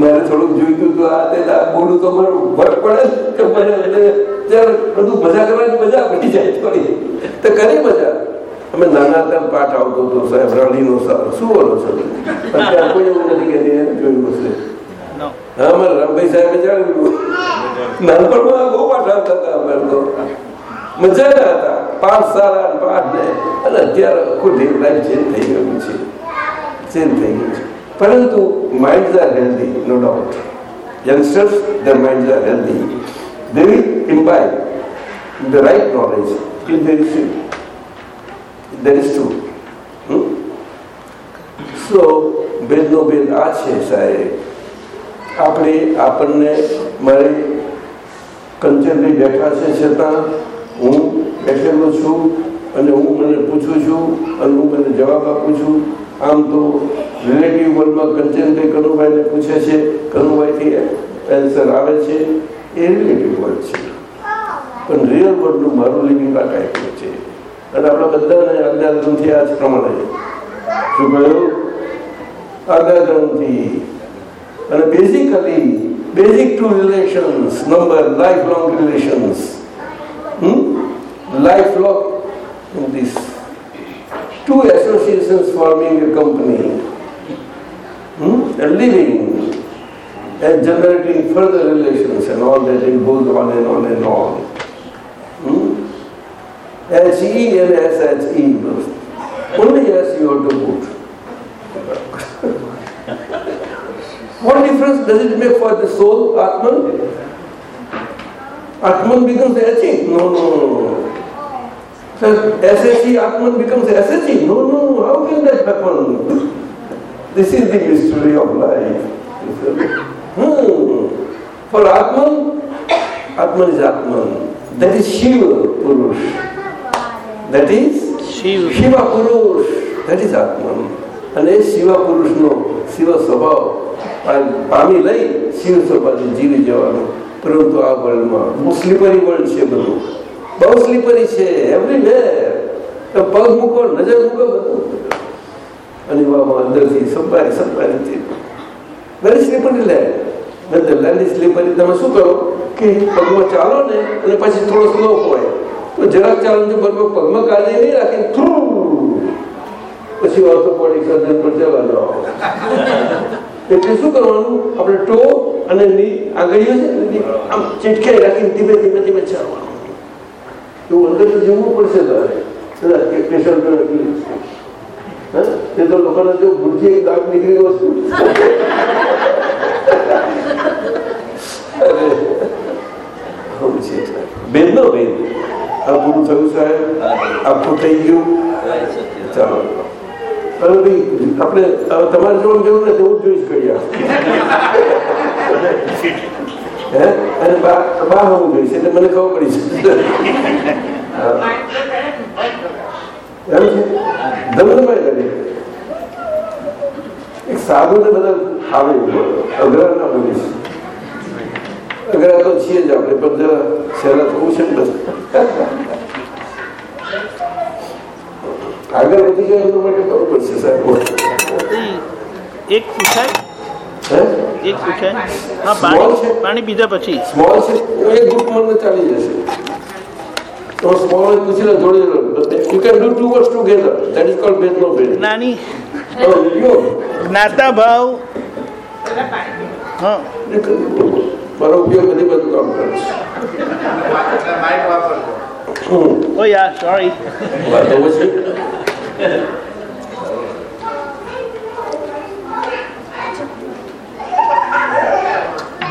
મારે થોડુંક જોઈતું હતું આ તે બોલું તો મારું ભટ પડે કે મને એટલે જ્યારે બધું મજા કરવાની મજા પડી જાય થોડી. તો કરી મજા. અમે નાના હતા પાઠ આવતો હતો સાહેબ રાણીનો સારો. શું બોલો છો? અત્યારે કોઈ એવું નથી કે જોયું હશે. હા મારે રામભાઈ સાહેબે જાણ્યું નાનપણમાં બહુ પાઠ આવતા હતા અમારે તો. મજા ના હતા. પાંચ સારા પાંચ ને અને અત્યારે આખું લાઈફ ચેન્જ થઈ ગયું છે. ચેન્જ થઈ ગયું છે. પરંતુ mind are healthy no doubt youngsters the mind are healthy they will imbibe the right knowledge if there is there is true so બેદનો બેદ આ છે સાહેબ. આપણે આપણને મારે કંચનભાઈ બેઠા છે છતાં હું બેઠેલો છું અને હું મને પૂછું છું અને હું મને જવાબ આપું છું. આમ તો રિલેટિવ વર્લ્ડમાં કંચનભાઈ કનુભાઈને પૂછે છે? કનુભાઈથી એન્સર આવે છે? એ રિલેટિવ વર્લ્ડ છે. પણ રિયલ વર્લ્ડનું મારું લિવિંગ આ ટાઈપનું છે. અને આપણા બધાને આજ્ઞાધર્મથી આ જ પ્રમાણે શું કહ્યું? આજ્ઞાધર્મથી અને basically basic two relations number life long relations life long this two associations forming a company hmm? and living and generating further relations and all that it goes on and on and on. Hmm? HE and SHE. Only S you have to put. (laughs) what difference does it make for the soul, Atman? Atman becomes HE? No, no, no So SHE, Atman becomes SHE? No, no, how can that happen? This is the mystery of life. Hmm. For Atman, Atman is Atman. That is Shiva Purush. That is Shiv Shiva પુરુષ that is Atman અને એ શિવા પુરુષનો શિવ સ્વભાવ પા- પામી લઈ શિવ સ્વભાવથી જીવી જવાનું પરંતુ આ વર્લ્ડમાં બહુ સ્લીપરી વર્લ્ડ છે બધું બહુ સ્લીપરી છે એવરીવેર પગ મૂકો, નજર મૂકો અને બાબા અંદરથી સંપારી સંભાળી વેરી સ્લીપરી લે લેન્ડ સ્લીપરી તમે શું કરો? કે પગમાં ચાલો ને, અને પછી થોડો સ્લો હોય. તો જરાક ચાલો ને પગમાં કાઢી નહીં રાખી પછી ઓર્થોપોડિક સર્જન પર જવા એટલે શું કરવાનું? આપણે ટો અને આંગળીઓ છે આમ ચીટકાઈ રાખીને ધીમે ધીમે ધીમે ચાલવાનું. એવું અંદર જીવવું પડશે તારે. પેશન્ટ એ તો લોકોને જો ભૂલથી એક દાગ નીકળી ગયો છે અરે આવું છે બેન નો બેન. આ પૂરું થયું સાહેબ? આખું થઈ ગયું? ચાલો. ભાઈ આપણે તમારે જોવાનું જરૂર નથી હું જોઈશ કડિયા (laughs) (laughs) હે અને બા હું જોઈશ એટલે મને ખબર પડી છે છે કરી એક સાધુ ને બધા આવે અઘરા ના છે અઘરા તો છીએ જ આપણે પણ જરા સહેલા થવું છે ને આગળ વધી જાય એના માટે ખબર પડશે સાહેબ એક પૂછાય એક પૂછાય હા પાણી પાણી પીધા પછી. સ્મોલ છે? એક ગ્રુપ ચાલી જશે. તો સ્મોલ પૂછી લે જોડે જોડે you can do two verse together that is called ભેદ નો ભેદ નાની Oh, જ્ઞાતા ભાવ. હા. મારો ઉપયોગ બધી બધું કામ કરે છે. હમ. ઓ યા સોરી વાતો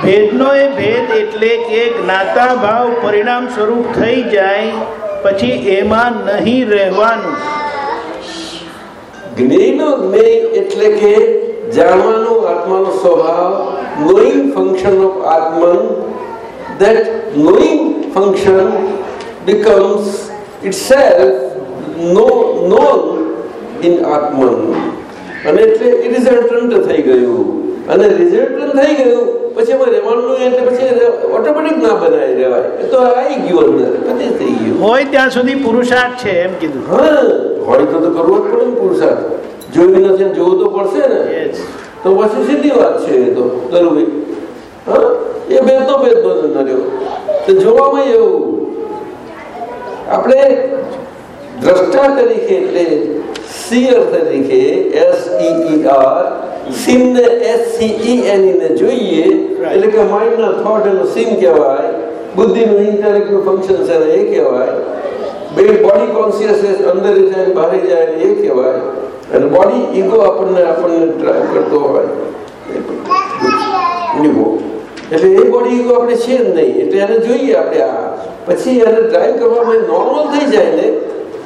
ભેદનો એ ભેદ એટલે કે જ્ઞાતા ભાવ પરિણામ સ્વરૂપ થઈ જાય પછી એમાં નહીં રહેવાનું જ્ઞેયનો જ્ઞેય એટલે કે જાણવાનો આત્માનો સ્વભાવ knowing function of Atman that knowing function becomes itself no, known in Atman. અને એટલે રિઝલ્ટન્ટ થઈ ગયું અને રિઝલ્ટન્ટ થઈ ગયું પછી એમાં રહેવાનું એટલે પછી ઓટોમેટિક ના બનાવી રહેવાય એ તો આવી ગયું અંદર. કદી થઈ ગયું. હોય ત્યાં સુધી પુરુષાર્થ છે એમ કીધું હા. હોય તો તો કરવો જ પડે ને પુરુષાર્થ. જોયું નથી જોવું તો પડશે ને. તો પછી સીધી વાત છે એ તો કરવી હા? એ ભેદનો ભેદનો ન રહ્યો. તો જોવામાં એવું. આપણે દ્રષ્ટા તરીકે એટલે સિયર તરીકે એસ ઈ આર ને એસ સી ઈ એન જોઈએ એટલે કે માઇન્ડના થોટ એનો સીન કહેવાય બુદ્ધિનું ઇન્ટેલેક્ટનું ફંક્શન છે એ કહેવાય બે બોડી કોન્શિયસનેસ અંદર જાય બહાર જાય એ કહેવાય અને બોડી ઈગો આપણને આપણને ડ્રાઈવ કરતો હોય ઈગો એટલે એ બોડી ઈગો આપણે છે જ નહીં એટલે એને જોઈએ આપણે આ. પછી એને ડ્રાઈવ કરવામાં નોર્મલ થઈ જાય ને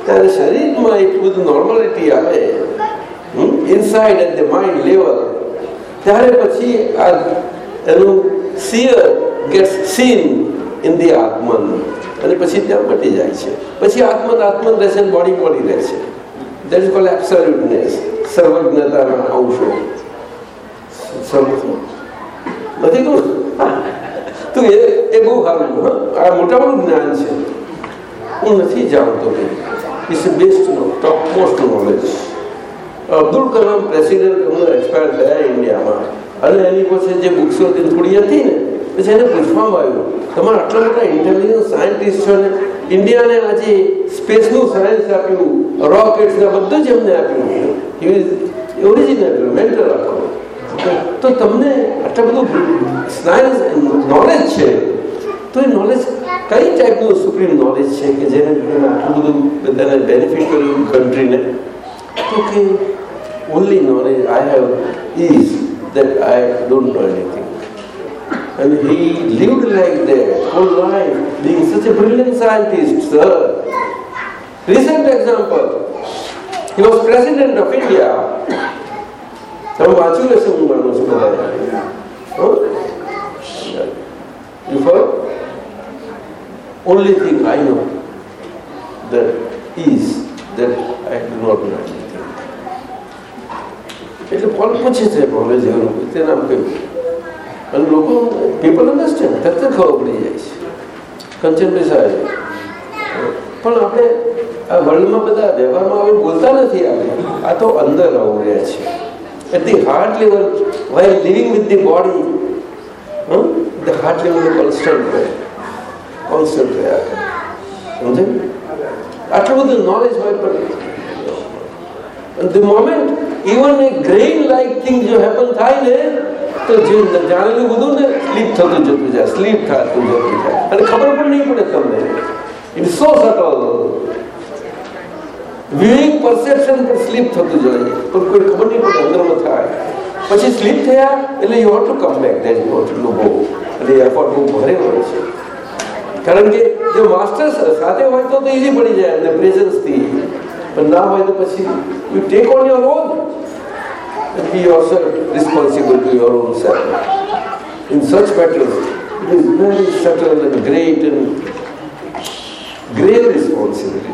ત્યારે શરીરમાં એટલું બધું નોર્માલિટી આવે. Inside at the mind level ત્યારે પછી આ એનું seer gets seen in the Atman અને પછી ત્યાં મટી જાય છે. પછી આત્મન આત્મન રહેશે બોડી બોડી રહેશે દેટ ઇઝ કોલ એબ્સોલ્યુટનેસ સર્વજ્ઞતાના અંશો. નથી કહું? તું એ એ બહુ સારું આ મોટા મોટું જ્ઞાન છે. હું નથી જાણતો it's best top most knowledge Abdul Kalam president હું એક્સપાયર થયા ઇન્ડિયામાં. અને એની પાસે જે બુક્સો થોડી હતી ને, પછી એને પૂછવામાં આવ્યું, તમારા આટલા મોટા ઇન્ટેલિજન્સ સાયન્ટિસ્ટ છો ઇન્ડિયાને આજે સ્પેસનું સાયન્સ આપ્યું રોકેટ ને બધું જ એમને આપ્યું. ઓરિજિનલ મેન્ટલ આખો તો તમને આટલા બધું સાયન્સ નોલેજ છે, તો એ નોલેજ કઈ ટાઈપનું સુપ્રીમ નોલેજ છે કે જેને આટલું બધું બધાને બેનિફિટ કર્યું કન્ટ્રીને Cooking, only knowledge I have is that I don't know anything. And he lived like that whole life, being such a brilliant scientist, sir. Recent example, he was president of India. Some Achilles Manus You follow? Only thing I know that is that I do not know. એટલે કોણ પૂછે છે knowledge એનું તે નામ કહ્યું અને લોકો પીપલ અન્ડરસ્ટેન્ડ તરત ખબર પડી જાય છે. કંચનભાઈ સાહેબ. પણ આપણે આ વર્લ્ડમાં બધા વ્યવહારમાં હવે બોલતા નથી આપણે. આ તો અંદર આવું રહ્યા છે. At the heart level why living with the body the heart level constant રહે. કોન્સ્ટન્ટ રહે સમજે આટલું બધું નોલેજ હોય પણ. The moment even a grain like thing જો happen થાય ને તો જે જાણેલું બધું ને સ્લીપ થતું જતું જાય સ્લીપ થતું જતું જાય અને ખબર પણ નહીં પડે તમને it so subtle viewing perception પર સ્લીપ થતું જાય પણ કોઈ ખબર નહીં પડે અંદરમાં થાય પછી સ્લીપ થયા એટલે you want to come back that you want to બહુ એટલે એફર્ટ બહુ ભારે હોય છે કારણ કે જો માસ્ટર સાથે હોય તો ઈઝી પડી જાય અને પ્રેઝન્સથી પણ ના હોય તો પછી you take on your own and be yourself responsible to your own self. In such matters, it is very subtle and great and great responsibility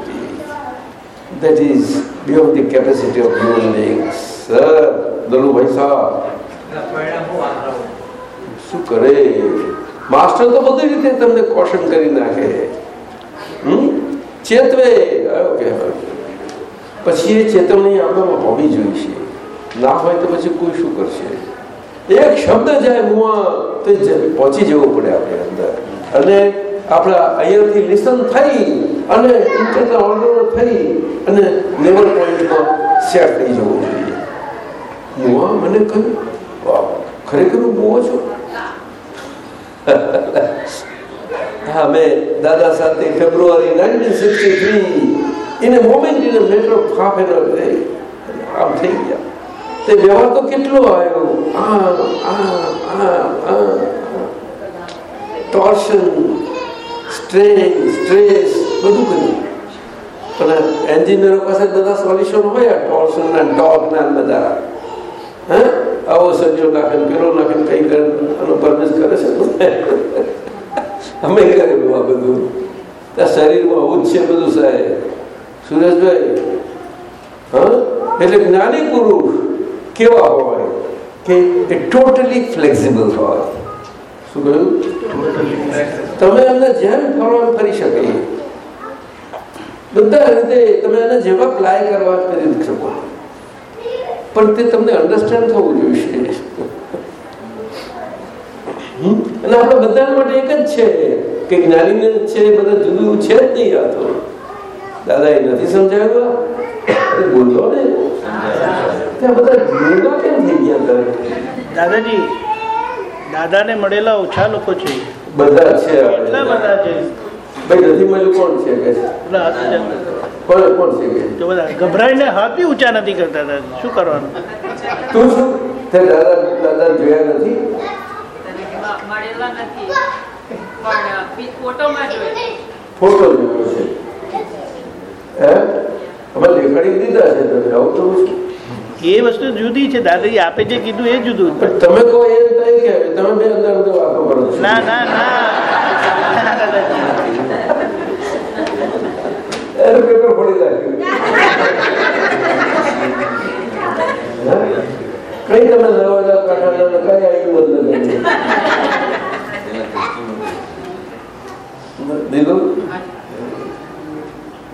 that is beyond the capacity of human beings. Sir, Dalubhai Bhai Sahab, શું કરે master તો બધી રીતે તમને caution કરી નાખે ચેતવે પછી એ ચેતવણી આપણામાં હોવી જોઈએ ના હોય તો પછી કોઈ શું કરશે? એક શબ્દ જાય મુઆ તે પહોંચી જવું પડે આપણે અંદર. અને આપણા અહીંયાથી લિસન થઈ અને ઇન્ટરના ઓર્ડર થઈ અને લેવલ પોઈન્ટમાં સેટ થઈ જવું જોઈએ. મુઆ મને કહ્યું ખરેખર હું બહુ છું? (laughs) હા, મેં દાદા સાથે February nineteen sixty three in moment in a matter of આમ થઈ ગયા. તે વ્યવહાર તો કેટલો આવ્યો? ટોર્શન સ્ટ્રેન સ્ટ્રેસ બધું બધું પણ એન્જિનિયરો પાસે બધા સોલ્યુશન હોય ટોર્શનના ડોગના બધા. હે? આવો સજ્જો નાખે પેલો નાખે કઈ કરે પરમેશ કરે છે અમે કરેલું આ બધું. ત્યાં શરીરમાં આવું જ છે બધું સાહેબ. સુરેશભાઈ, હા? એટલે જ્ઞાની પુરુષ. કેવા હોય કે એ ટોટલી ફ્લેક્સિબલ હોય. શું કહ્યું? તમે એમને જેમ ફરવા ફરી શકે. બધા રીતે તમે એને જેવા પ્લાય કરવા કરી શકો. પણ તે તમને અન્ડરસ્ટેન્ડ થવું જોઈએ? અને આપણે બધા માટે એક જ છે કે જ્ઞાનીને જ છે બધા જુદું છે જ નહીં આ તો. દાદા એ નથી સમજાવ્યું બોલો ને. ત્યાં બધા જુદા કેમ થઈ ગયા તારે દાદાજી દાદાને મળેલા ઓછા લોકો છે. બધા છે એટલા બધા છે. ભાઈ નથી મળ્યું કોણ છે કે? કોણ કોણ છે કે? તો બધા ગભરાઈને હાથ બી ઊંચા નથી કરતા દાદા. શું કરવાનું? તું શું? તે દાદા દાદા જોયા નથી? મળેલા નથી પણ ફોટોમાં જોઈ ફોટો જોયો છે. હે? અમે દેખાડી દીધા છે તમે? આવું તો? એ વસ્તુ જુદી છે દાદાજી આપે જે કીધું એ જુદું તમે કહો એ કે તમે બે અંદર અંદર વાતો કરો ના ના ના. એનું પેપર ફોડી નાખ્યું. હે? કઈ તમે નવાજા કાઢાના કઈ આવ્યું બદલ દીધો?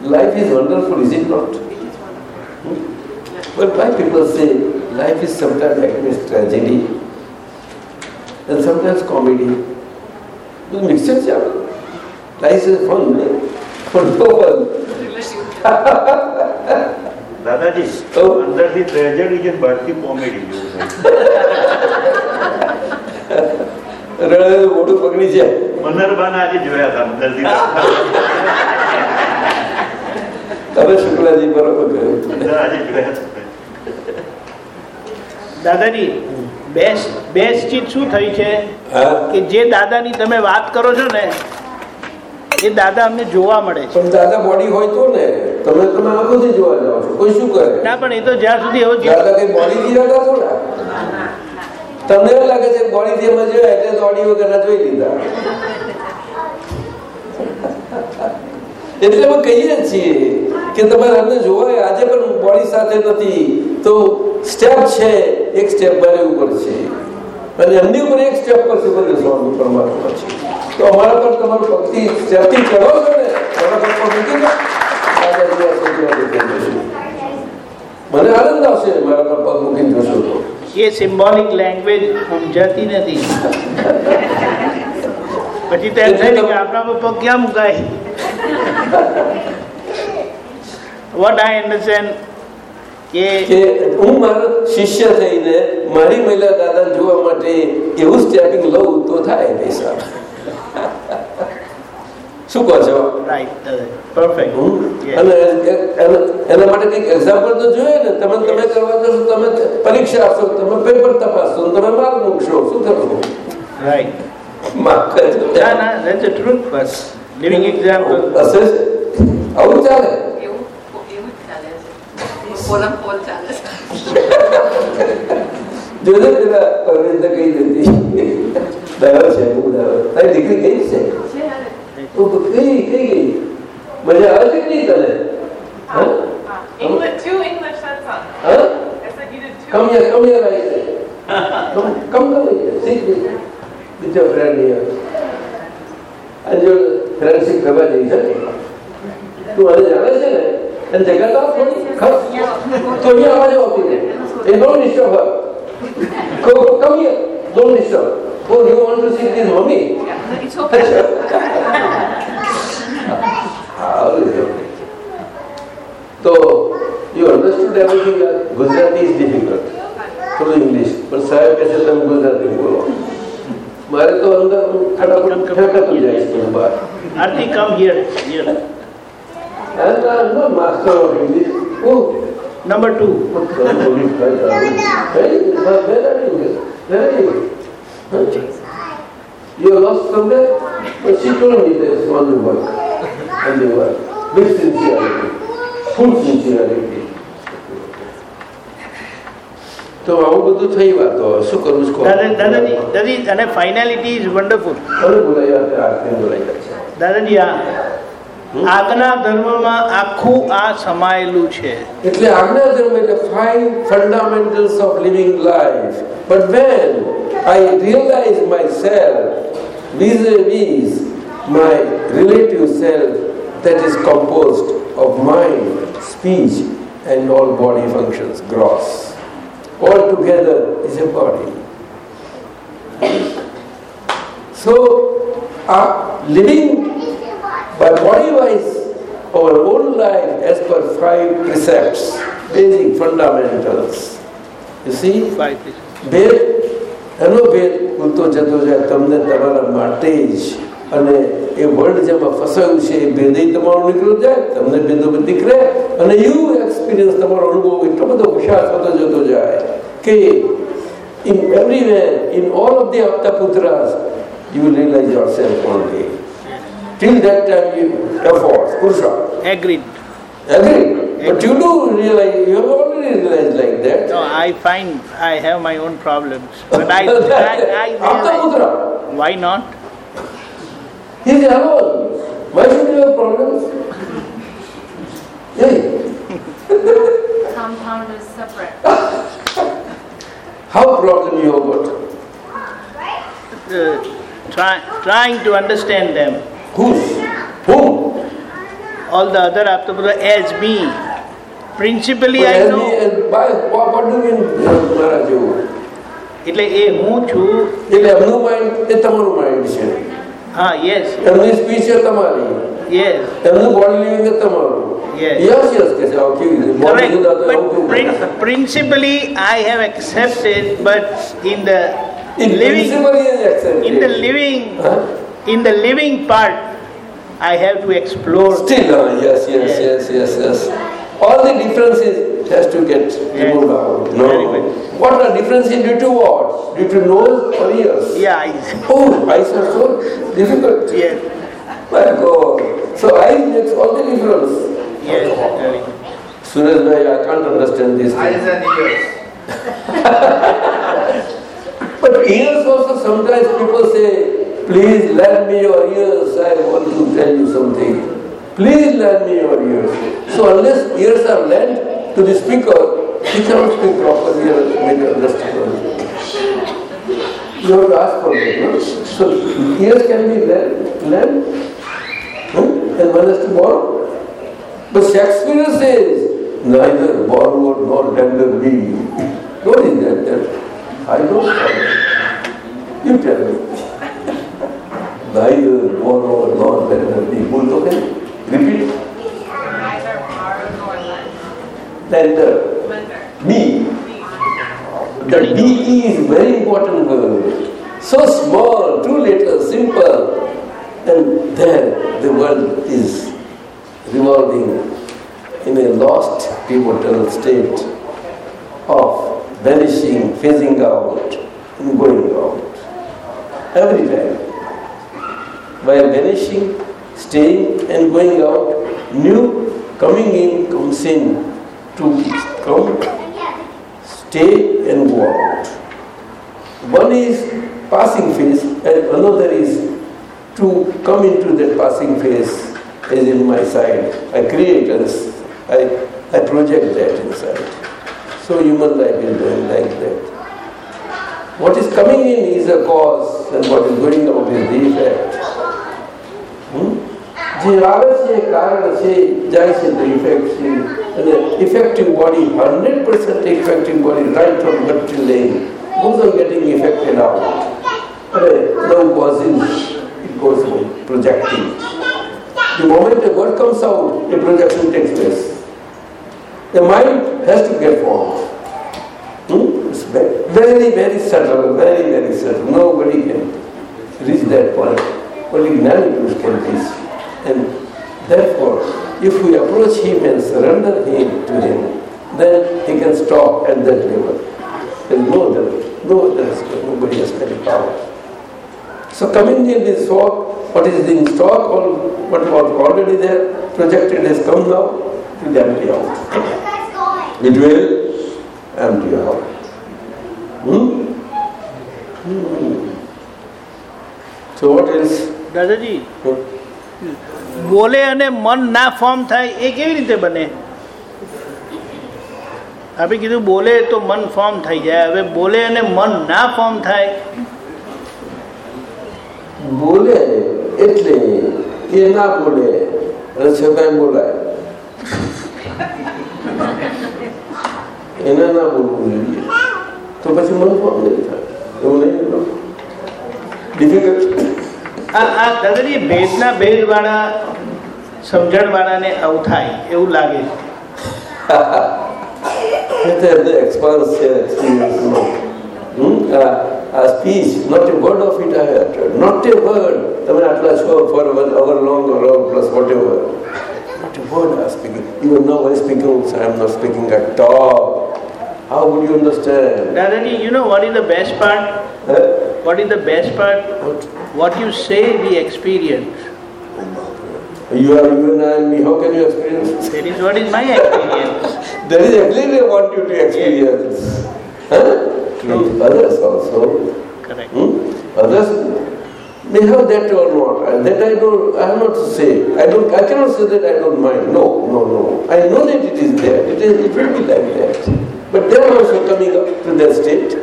life is wonderful is it not? But why people say life is sometimes against tragedy and sometimes comedy the mixture છે આપણે. life is fun? પણ no one. દાદાજી? અંદરથી ટ્રેજેડી છે બહારથી કોમેડી જેવું થાય મોટું પકડી છે મનરબાને આજે જોયા હતા અંદરથી તમે શુક્લાજી બરોબર કહ્યું આજે જોયા દાદાજી બેસ્ટ બેસ્ટ ચીજ શું થઈ છે? કે જે દાદાની તમે વાત કરો છો ને એ દાદા અમને જોવા મળે છે. પણ દાદા બોડી હોય તો ને તમે તમે આંખોથી જોવા જાઓ છો. કોઈ શું કરે? ના પણ એ તો જ્યાં સુધી એવો દાદા કઈ બોડી થી છો થોડા તમને એવું લાગે છે બોડી થી જોયા એટલે દોડી વગરના જોઈ લીધા. એટલે અમે કહીએ છીએ કે તમારે અમને જોવાય. આજે પણ બોડી સાથે નથી. તો સ્ટેપ છે, એક સ્ટેપ બને ઉપર છે. અને એમની ઉપર એક સ્ટેપ પર છે બધે સ્વામી પરમાત્મા છે. તો અમારા પર તમારું ભક્તિ સ્ટેપથી ચડો છો ને. મને આનંદ આવશે મારા પર પગ મૂકીને જોશો તો. એ સિમ્બોલિક લેંગ્વેજ સમજાતી નથી. પછી તો એમ થાય કે આપણા પર પગ ક્યાં મુકાય? વોટ આઈ અન્ડરસ્ટેન્ડ કે હું મારો શિષ્ય થઈને મારી મહિલા દાદા જોવા માટે એવું સ્ટેપિંગ લઉં તો થાય પૈસા. શું કહો છો? એના- માટે કંઈક એક્ઝામ્પલ તો જોઈએ ને. તમે તમે કરવા જશો તમે પરીક્ષા આપશો તમે પેપર તપાસશો તમે માર્ક મૂકશો. શું થશે રાઈટ માર્ક ના ના ધેટ્સ અ ટ્રુથ બસ લિવિંગ એક્ઝામ્પલ. આવું ચાલે. છે પોલમ પોલ ચાલે છે જોજે પેલા અરવિંદ કહી દેતી ડાયો છે બહુ ડાયો તારી દીકરી કઈ છે છે યાર. તો કઈ કઈ ગઈ મજા આવે છે કે નહીં તને હા English, two English that's all. હા I said you did two. Come here, come here, I say. Come, come, come here. Sit with, with your friend here. And your friendship કરવા જઈ છે તું મને જાણે છે ને And they got up only? Come. So here, what do you think? They don't disturb her. Go, come here. Don't disturb. Oh, you want to see this mommy? Yeah, it's okay. So, you understood everything that Gujarati is difficult. થોડું English પણ સાહેબ કહે છે તમે ગુજરાતી બોલો મારે તો અંદર ફટાફટ ફેંકાતું જાય છે બહાર Aarti come here here And I'm not master of English. Oh, Number two. are you? Where are you? Where are you? Huh? You are lost somewhere? But she told me there is one work. And they were with sincerity, full sincerity. તો આવું બધું થઈ વાતો શું કરવું? દાદાજી દાદી અને ફાઇનાલિટી ઇઝ વન્ડરફુલ બોલાઈ. દાદાજી આ આજ્ઞા ધર્મમાં આખું આ સમાયેલું છે એટલે આજ્ઞા ધર્મ એટલે five fundamentals of living life. But when I realize myself vis-a-vis my relative self that is composed of mind, speech and all body functions, gross. All together is a body. So, uh, living by body wise our own life as per five precepts, basic fundamentals. You see, ભેદ એનો ભેદ ઉલટો જતો જાય તમને તમારા માટે જ અને એ વર્લ્ડ જેમાં ફસાયું છે એ ભેદે તમારો નીકળી જાય તમને ભેદો નીકળે અને એવું એક્સપિરિયન્સ તમારો અનુભવ એટલો બધો હોશિયાર થતો જતો જાય કે in everywhere, in all of the Aptaputras, you will realize yourself one day. Till that time you effort, Purusha. Agreed. Agreed. Agreed. But you do realize, you have already realized like that. No, I find I have my own problems. But I, (laughs) I, I. Why not? He is alone. Why should you have problems? yeah. (laughs) Compound is separate. (laughs) How problem you have got? Uh, try, trying to understand them. Whose? Whom? All the other aptaputra as me. Principally but I know. By, what, what do you mean, Maharaj? એટલે એ હું છું એટલે એમનું mind એ તમારું mind છે હા yes એમની speech છે તમારી યસ એમનું બોડી લિવિંગ તમારું યસ યસ કે છે okay body living principally I have accepted but in the in living in the living in living, principle he has accepted. in the living, Huh? in the living part, I have to explore. Still, uh, yes, yes, Yes. yes, yes, yes. All the differences has to get removed out. No. Very. What are differences due to what? Due to nose or ears? Yeah, I, Oh, eyes are so difficult. yes, My God. So eyes makes all the difference. yes. very good. Suresh bhai, I can't understand this. Eyes and ears. (laughs) But ears also sometimes people say, please lend me your ears, I want to tell you something. Please lend me your ears. So unless ears are lent to the speaker, he cannot speak properly or make understandable. You have to ask for it. No? So ears can be lent, lent hmm? and one has to borrow. But Shakespeare says, neither borrower nor lender be. What is that? that? I don't follow. You tell me neither one or not better people. Okay? Repeat. Then the me. The DE is very important word. So small, two letters, simple. And there the world is revolving in a lost pivotal state of vanishing, phasing out, and going out. Every time. While vanishing, staying and going out, new coming in comes in to come, stay and go out. One is passing phase and another is to come into that passing phase is in my side. I create and I project that inside. So human life is going like that. What is coming in is a cause and what is going out is the effect if i the car Karana say that is the effective, the effective body, 100% effective body, right or left to leg. Are getting affected uh, now? The love goes in, it goes in, projecting. The moment the word comes out, the projection takes place. The mind has to get formed. Hmm? It's very, very subtle, very, very subtle. Nobody can reach that point. Only Gnani Purush can reach. And therefore, if we approach him and surrender him to him, then he can stop at that level. and no other, no other, nobody has any power. So communion is what, what is in stock, all, what was already there, projected has come now to the empty out. It will empty out. Hmm? Hmm. So what else? Dadaji. Hmm? બોલે અને મન ના form થાય, એ કેવી રીતે બને? આપણે કીધું બોલે તો મન ફોર્મ થઈ જાય. હવે બોલે અને મન ના ફોર્મ થાય. બોલે એટલે એ ના બોલે? છતાંય બોલાય. એને ના બોલવું જોઈએ. તો પછી મન ફોર્મ નહીં થાય. એવું નહીં ડિફિકલ્ટ આ આ દાદાજી ભેદના ભેદવાળા સમજણવાળાને આવું થાય એવું લાગે છે એક્સપર્ટ છે આ speech not a word of it I had not a word તમે આટલા છો for one hour long or long plus whatever not a word I speak even no I speak I am not speaking at all How would you understand? Dadaji, you know what is the best part? Huh? What is the best part? What? What you say we experience You are you and I and me, how can you experience? that is what is my experience (laughs) That is exactly what want you to experience. Huh? And others also. correct Hmm? Others may have that or not. And that I don't I have not to say. I don't I cannot say that I don't mind. No, no, no. I know that it is there. It is it will be like that. But they are also coming up to that state.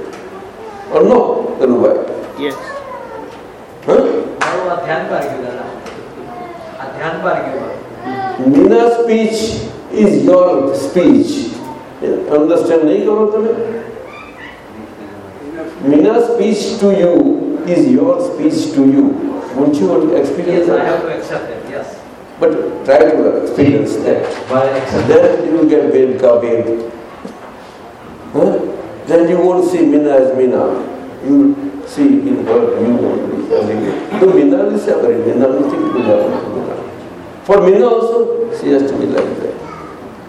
Or no? Then why? yes Minna's speech is your speech. Understand नहीं करो तुम्हें मेरा speech to you is your speech to you. Won't you experience that? I have to accept it, yes. But try to experience that. By then you will get Vedka Ved. Huh? Then you won't see Minna as Minna. You see in her you only. every day. So Mina will separate. Mina nothing will happen to Mina. For Mina also, she has to be like that.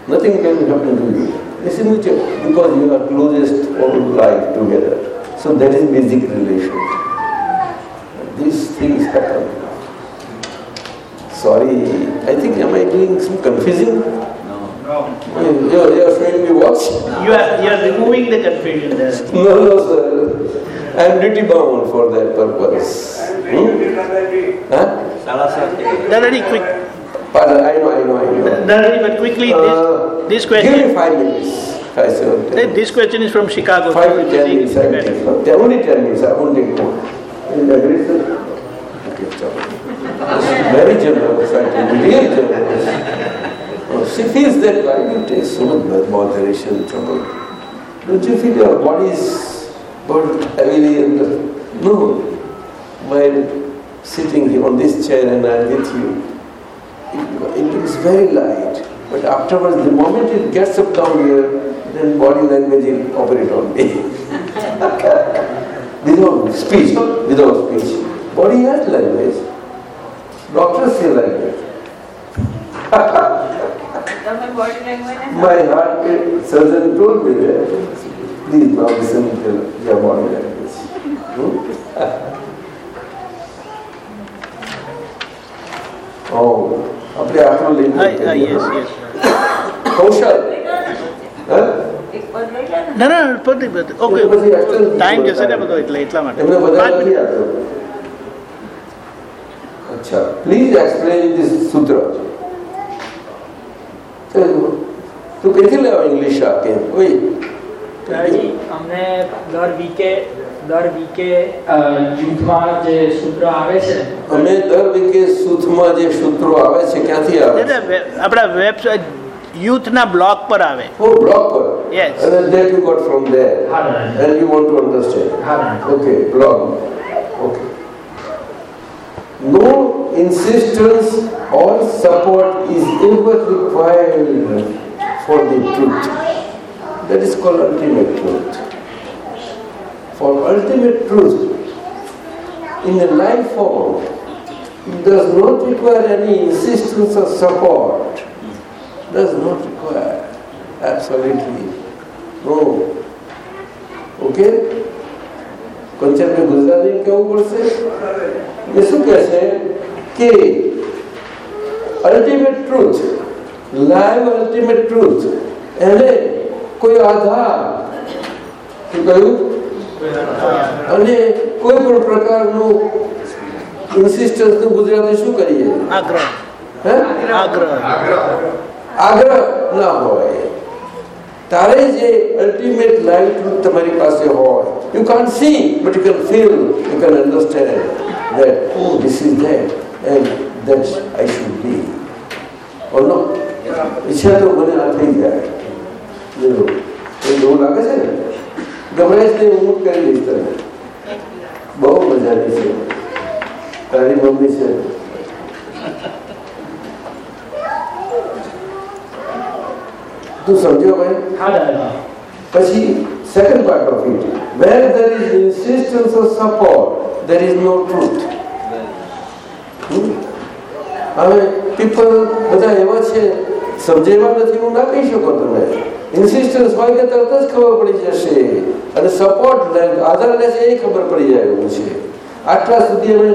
Nothing can happen to you. This is mutual because you are closest all life together. So that is basic relation. These things happen. Sorry, I think am I doing some confusing? You- You're, you're showing me watch? you are you are removing the confusion there No, no, sir. I am duty bound for that purpose. Hmm? Huh? Dadaji, quick. Pardon, I know, I know, I know. Dadaji, but quickly, uh, this, this question. Give me five minutes. Five. This question is from Chicago. Five to ten minutes. Only ten minutes. I won't take more. Very oh, she feels that why you take so much moderation, trouble. Don't you feel your body is but I will, no, while sitting here on this chair and I'm with you, it, very light. But afterwards, the moment it gets up down here, then body language will operate on me. (laughs) without speech, without speech. Body has language. Doctors say language. My heart, eh, surgeon told me that. Diz para você não ter diabólica. આપણે આપણો લઈને કૌશલ ના ના બધી બધી okay time જશે ને બધો એટલે એટલા માટે એમને બધા નથી તો અચ્છા પ્લીઝ એક્સપ્લેન ધીસ સૂત્ર તું કેથી લેવા ઇંગ્લિશ આ કે કોઈ અમને દર વીકે દર વીકે યુદ્ધમાં જે સૂત્ર આવે છે. અમે દર વીકે સૂત્રમાં જે સૂત્રો આવે છે ક્યાંથી આવે આપણા વેબસાઇટ યુથના બ્લોગ પર આવે. ઓ બ્લોગ પર? Yes and that you got from there and you want to understand okay blog okay no insistence or support is ever required for the truth that is called ultimate truth for ultimate truth in a life form it does not require any insistence or support. Does not require. Absolutely. No. Okay કોન્સેપ્ટને Gujarati કેવું પડશે એ શું કહે છે કે ultimate truth live ultimate truth એને કોઈ આધાર? શું કહ્યું? અને કોઈ પણ પ્રકારનું ઇન્સિસ્ટન્સનું ગુજરાતી શું કરીએ? આગ્રહ. આગ્રહ. ના હોય. તારે જે અલ્ટિમેટ ટ્રુથ તમારી પાસે હોય you can't see but you can feel you can understand that oh this is that and that I should be. Or no. ઈચ્છા તો મને આ થઈ જાય. એવું લાગે છે ને? ગમે તે હું કરી દઈશ તને. બહુ મજાની છે. તારી મમ્મી છે. તું સમજ્યો ભાઈ. હા પછી second part of it where or support there is no truth. હવે પીપલ બધા એવા છે સમજેવા નથી હું ના કહી શકો તમે ઇન્સિસ્ટન્સ હોય કે તરત જ ખબર પડી જશે અને સપોર્ટ આધાર લે છે એ ખબર પડી જાય એવું છે આટલા સુધી અમે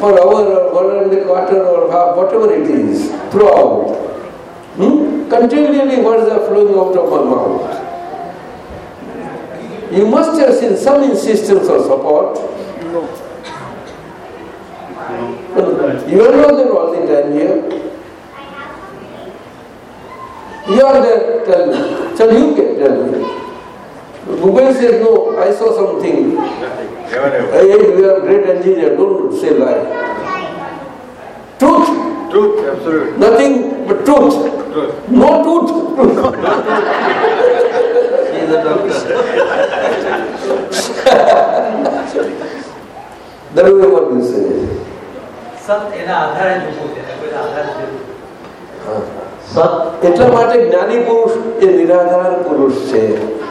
for hour one and quarter or vote ever it is through out continually words are flowing out of my mouth you must have seen some insistence or support you are not there all the time here Here and there tell me. So you can tell me. Google says, no, I saw something. Hey, you are a great engineer, don't say lie. Truth. Truth, absolutely. Nothing but truth. truth. No truth. truth. No, truth. she is a doctor. that is what we say. सत्य ना आधार है जो बोलते हैं कोई आधार हाँ એટલા માટે જ્ઞાની પુરુષ એ નિરાધાર પુરુષ છે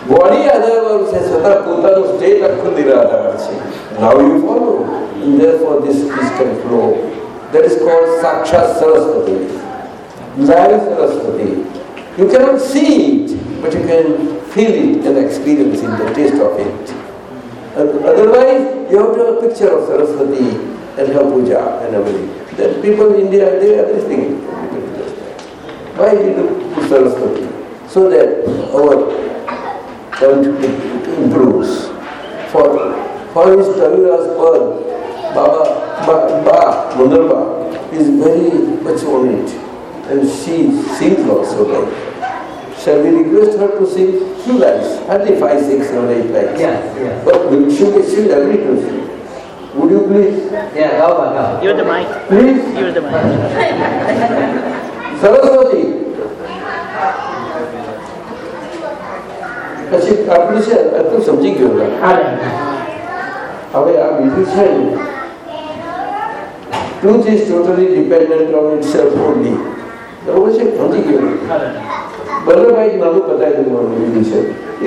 બોડી આધારવાળું છે છતાં પોતાનું સ્ટેટ આખું નિરાધાર છે listening Why did the Pusala Study? So that our quality improves. For, for his Tavira's birth, Baba, Ba, ba Mundarba, is very much on it. And she sings also well. Shall we request her to sing two lines? Only five, six, seven, eight lines. Yes, yes. But will she will agree to sing. Would you please? Yeah, go, go. Use the mic. Please? you're the mic. (laughs) Saraswati. પછી આપણે છે તું સમજી ગયો હવે. આ બીજું છે ને truth is totally dependent on itself only બરોબર છે? સમજી ગયો. વલ્લભભાઈ નાનું બતાવી દઉં બીજું છે.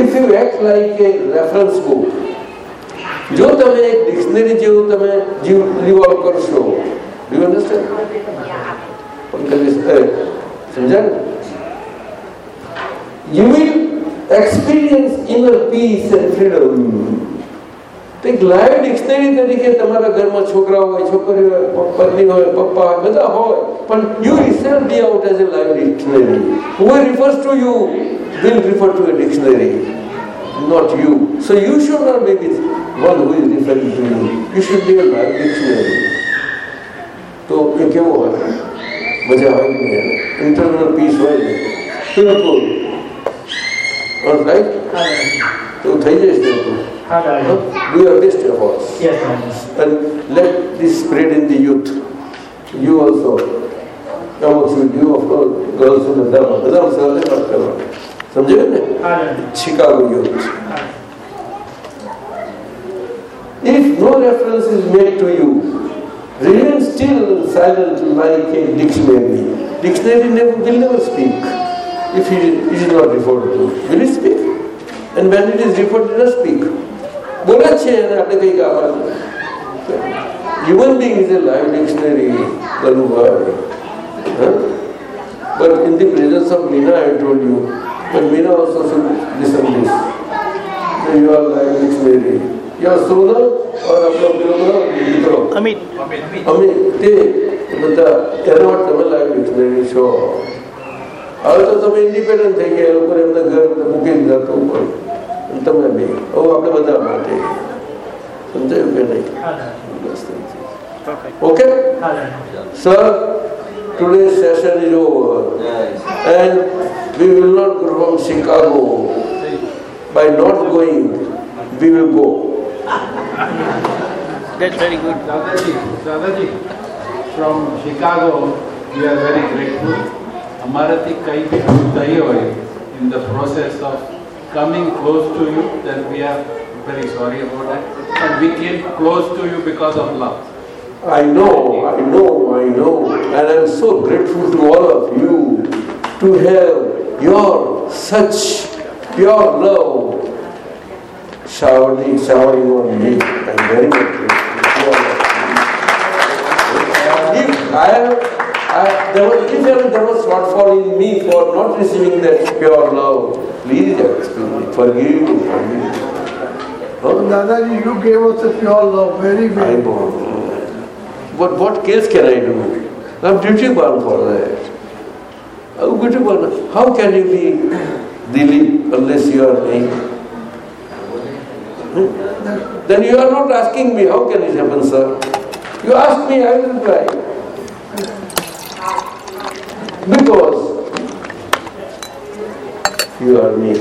If you act like a reference book જો તમે એક ડિક્શનરી જેવું તમે જીવ રિવોલ્વ કરશો. યુ અન્ડરસ્ટેન્ડ સમજાય you will experience inner peace and freedom તો એક લાઈવ ડિક્શનરી તરીકે તમારા ઘરમાં છોકરા હોય છોકરીઓ હોય પત્ની હોય પપ્પા હોય બધા હોય પણ you yourself be out as a live dictionary whoever refers to you will refer to a dictionary not you so you should not be with one who is referring to you you should be a live dictionary તો એ કેવો હોય Vajrayana, internal peace wise, fearful. All right? To Thailand is Do your best efforts. Yes. And let this spread in the youth. You also. Amongst you, of course, girls in the Dharma. The Dharma is not Dharma. समझे ने Chicago youth no reference is made to you to you, remain still silent like a dictionary. Dictionary never, will never speak if it, it is not referred to. Will it speak? And when it is referred, it does speak. બોલે જ છે એને આપણે કંઈક આપવાનું human being is A live dictionary ગલુભાઈ But in the presence of Meena, I told you, but Meena also should listen this. So you are like dictionary. You are Sona or આપણો પેલો કયો દીકરો અમિત અમે તે બધા એનો અર્થ તમે લાઈવ ડિક્શનરી છો હવે તો તમે ઇન્ડિપેન્ડન્ટ થઈ ગયા એ લોકોને એમના ઘર બધા મૂકીને જતું પણ અને તમે બે હવે આપણે બધા માટે સમજાયું કે નહીં બસ thank you. Okay? Sir, today's session is over. And we will not go from Chicago. By not going, we will go. That's very good. Dadaji, Dadaji, from Chicago, we are very grateful. અમારાથી કંઈ બી ભૂલ થઈ હોય in the process of coming close to you, then we are very sorry about that. And we came close to you because of love. I know, I know, I know. And I'm so grateful to all of you to have your such pure love showering, showering on me. I'm very much grateful. If I have, I, there was, if there there was shortfall in me for not receiving that pure love, please excuse me, forgive me, forgive me. Oh, huh? Dadaji, you gave us a pure love, very, I very. know. But what case can I do? I'm duty bound for that. How duty bound? How can you be Dilip unless you are me? Then you are not asking me, how can it happen, sir? You ask me, I will reply. Because you are me.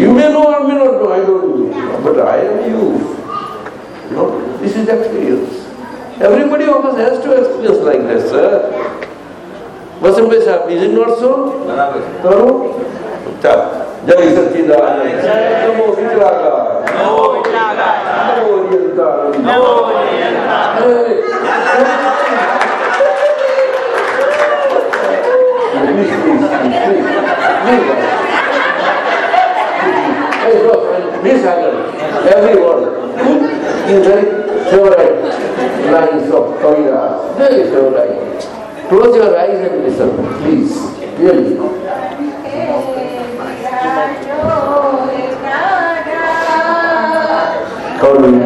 You may know or may not know, I don't know. But I am you. No, this is experience. Everybody of us has to experience like this, sir. Vasanbhai sir? is it not so? No. जय सच्चिदानंद नमो विचराकार नमो विचराकार नमो निरंतानंद नमो This happened. Is. Very. Close your eyes and listen, please. Really. totally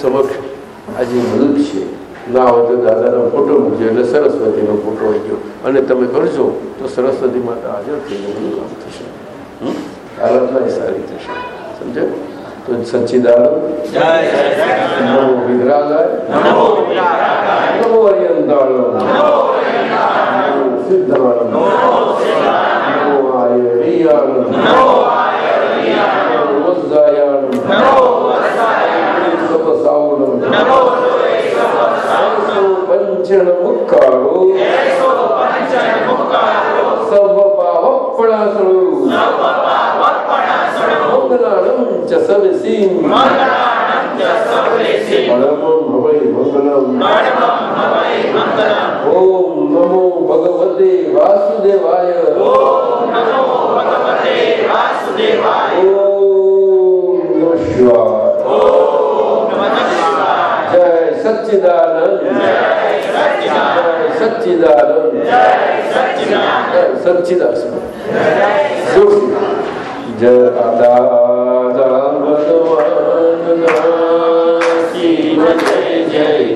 સમક્ષ આજે મદદ છે. ના હોય તો દાદાનો photo મૂકજો એટલે સરસ્વતીનો ફોટો આવી ગયો અને તમે કરજો તો સરસ્વતી માતા હાજર થઈને બધું કામ થશે? આરાધના સારી થશે. સમજે? તો સચ્ચિદાનંદ. નમો વિગ્રહાલય નમો અરિયંતાળમ. નમો સિદ્ધાનંદ નમો આયરિયાનંદ નમો વજ્જાયાનંદ કરું સર્વ પાવપણાસણુ મંગલાણમ ચ સવસી પરમં ભવૈ મંગલમ ઓમ નમો ભગવતે વાસુદેવાય ઓમ નમો ભગવતે વાસુદેવાય ઓમ નમઃ શિવાય ઓમ નમઃ શિવાય જય સચ્ચિદાનંદ જય सच्चिदानंद सच्चिदास जय माता राम भगवान की जय जय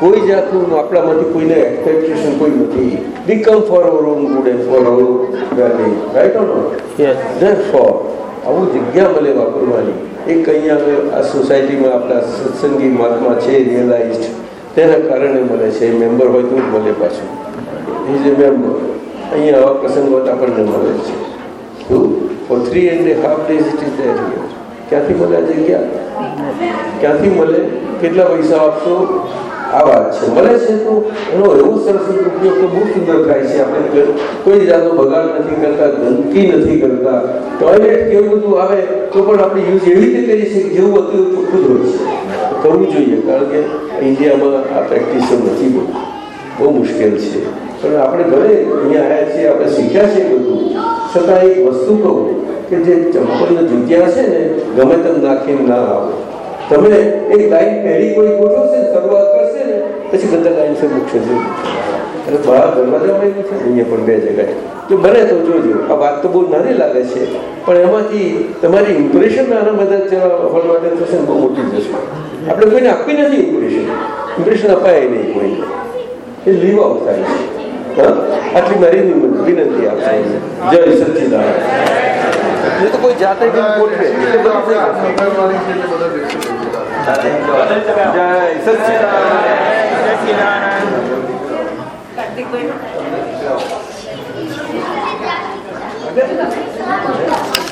કોઈ જાતનું આપણામાંથી કોઈને એક્સપેક્ટેશન કોઈ નથી. We come for our own good and for our value right or not for આવું જગ્યા મળે વાપરવાની. એક અહીંયા હવે આ સોસાયટીમાં આપણા સત્સંગી મહાત્મા છે રિયલાઇઝડ તેના કારણે મળે છે. મેમ્બર હોય તો જ મળે પાછું. ઇઝ એ મેમ્બર અહીંયા આવા પ્રસંગો આપણને મળે છે. Four three and half days it is there ક્યાંથી મળે આ જગ્યા? ક્યાંથી મળે? કેટલા પૈસા આપશો? છે. મળે છે તો એનો એવો સરસ ઉપયોગ તો બહુ સુંદર થાય છે આપણે કોઈ જાતનો બગાડ નથી કરતા, ગંદકી નથી કરતા. ટોયલેટ કેવું બધું આવે તો પણ આપણે યુઝ એવી રીતે કરીએ છીએ જેવું હતું એવું હોય છે. કરવું જોઈએ, કારણ કે ઇન્ડિયામાં આ પ્રેક્ટિસ નથી બહુ. બહુ મુશ્કેલ છે. પણ આપણે ઘરે અહીંયા આવ્યા છીએ, આપણે શીખ્યા છે બધું. છતાં એક વસ્તુ કહું કે જે ચંપલ જગ્યા છે ને ગમે તેમ નાખીને ના આવો. તમે એક લાઈન પહેરી કોઈ ગોઠવશે શરૂઆત કરશે પછી બધા સે મૂકશે જોજો એટલે બહાર દરવાજામાં એવું છે. અહીંયા પણ બે જગ્યાએ. જો બને તો જોજો. આ વાત તો બહુ નાની લાગે છે. પણ એમાંથી તમારી ઇમ્પ્રેશન આના બધા હોલ માટે થશે બહુ મોટી જશે આપણે કોઈને આપવી નથી ઇમ્પ્રેશન ઇમ્પ્રેશન અપાય નહીં કોઈને એ લીવ આઉટ થાય છે આટલી મારી વિનંતી આપશે. જય સચ્ચિદાનંદ તો કોઈ જાતે ગોઠવે. જય સચ્ચિદાનંદ Gracias,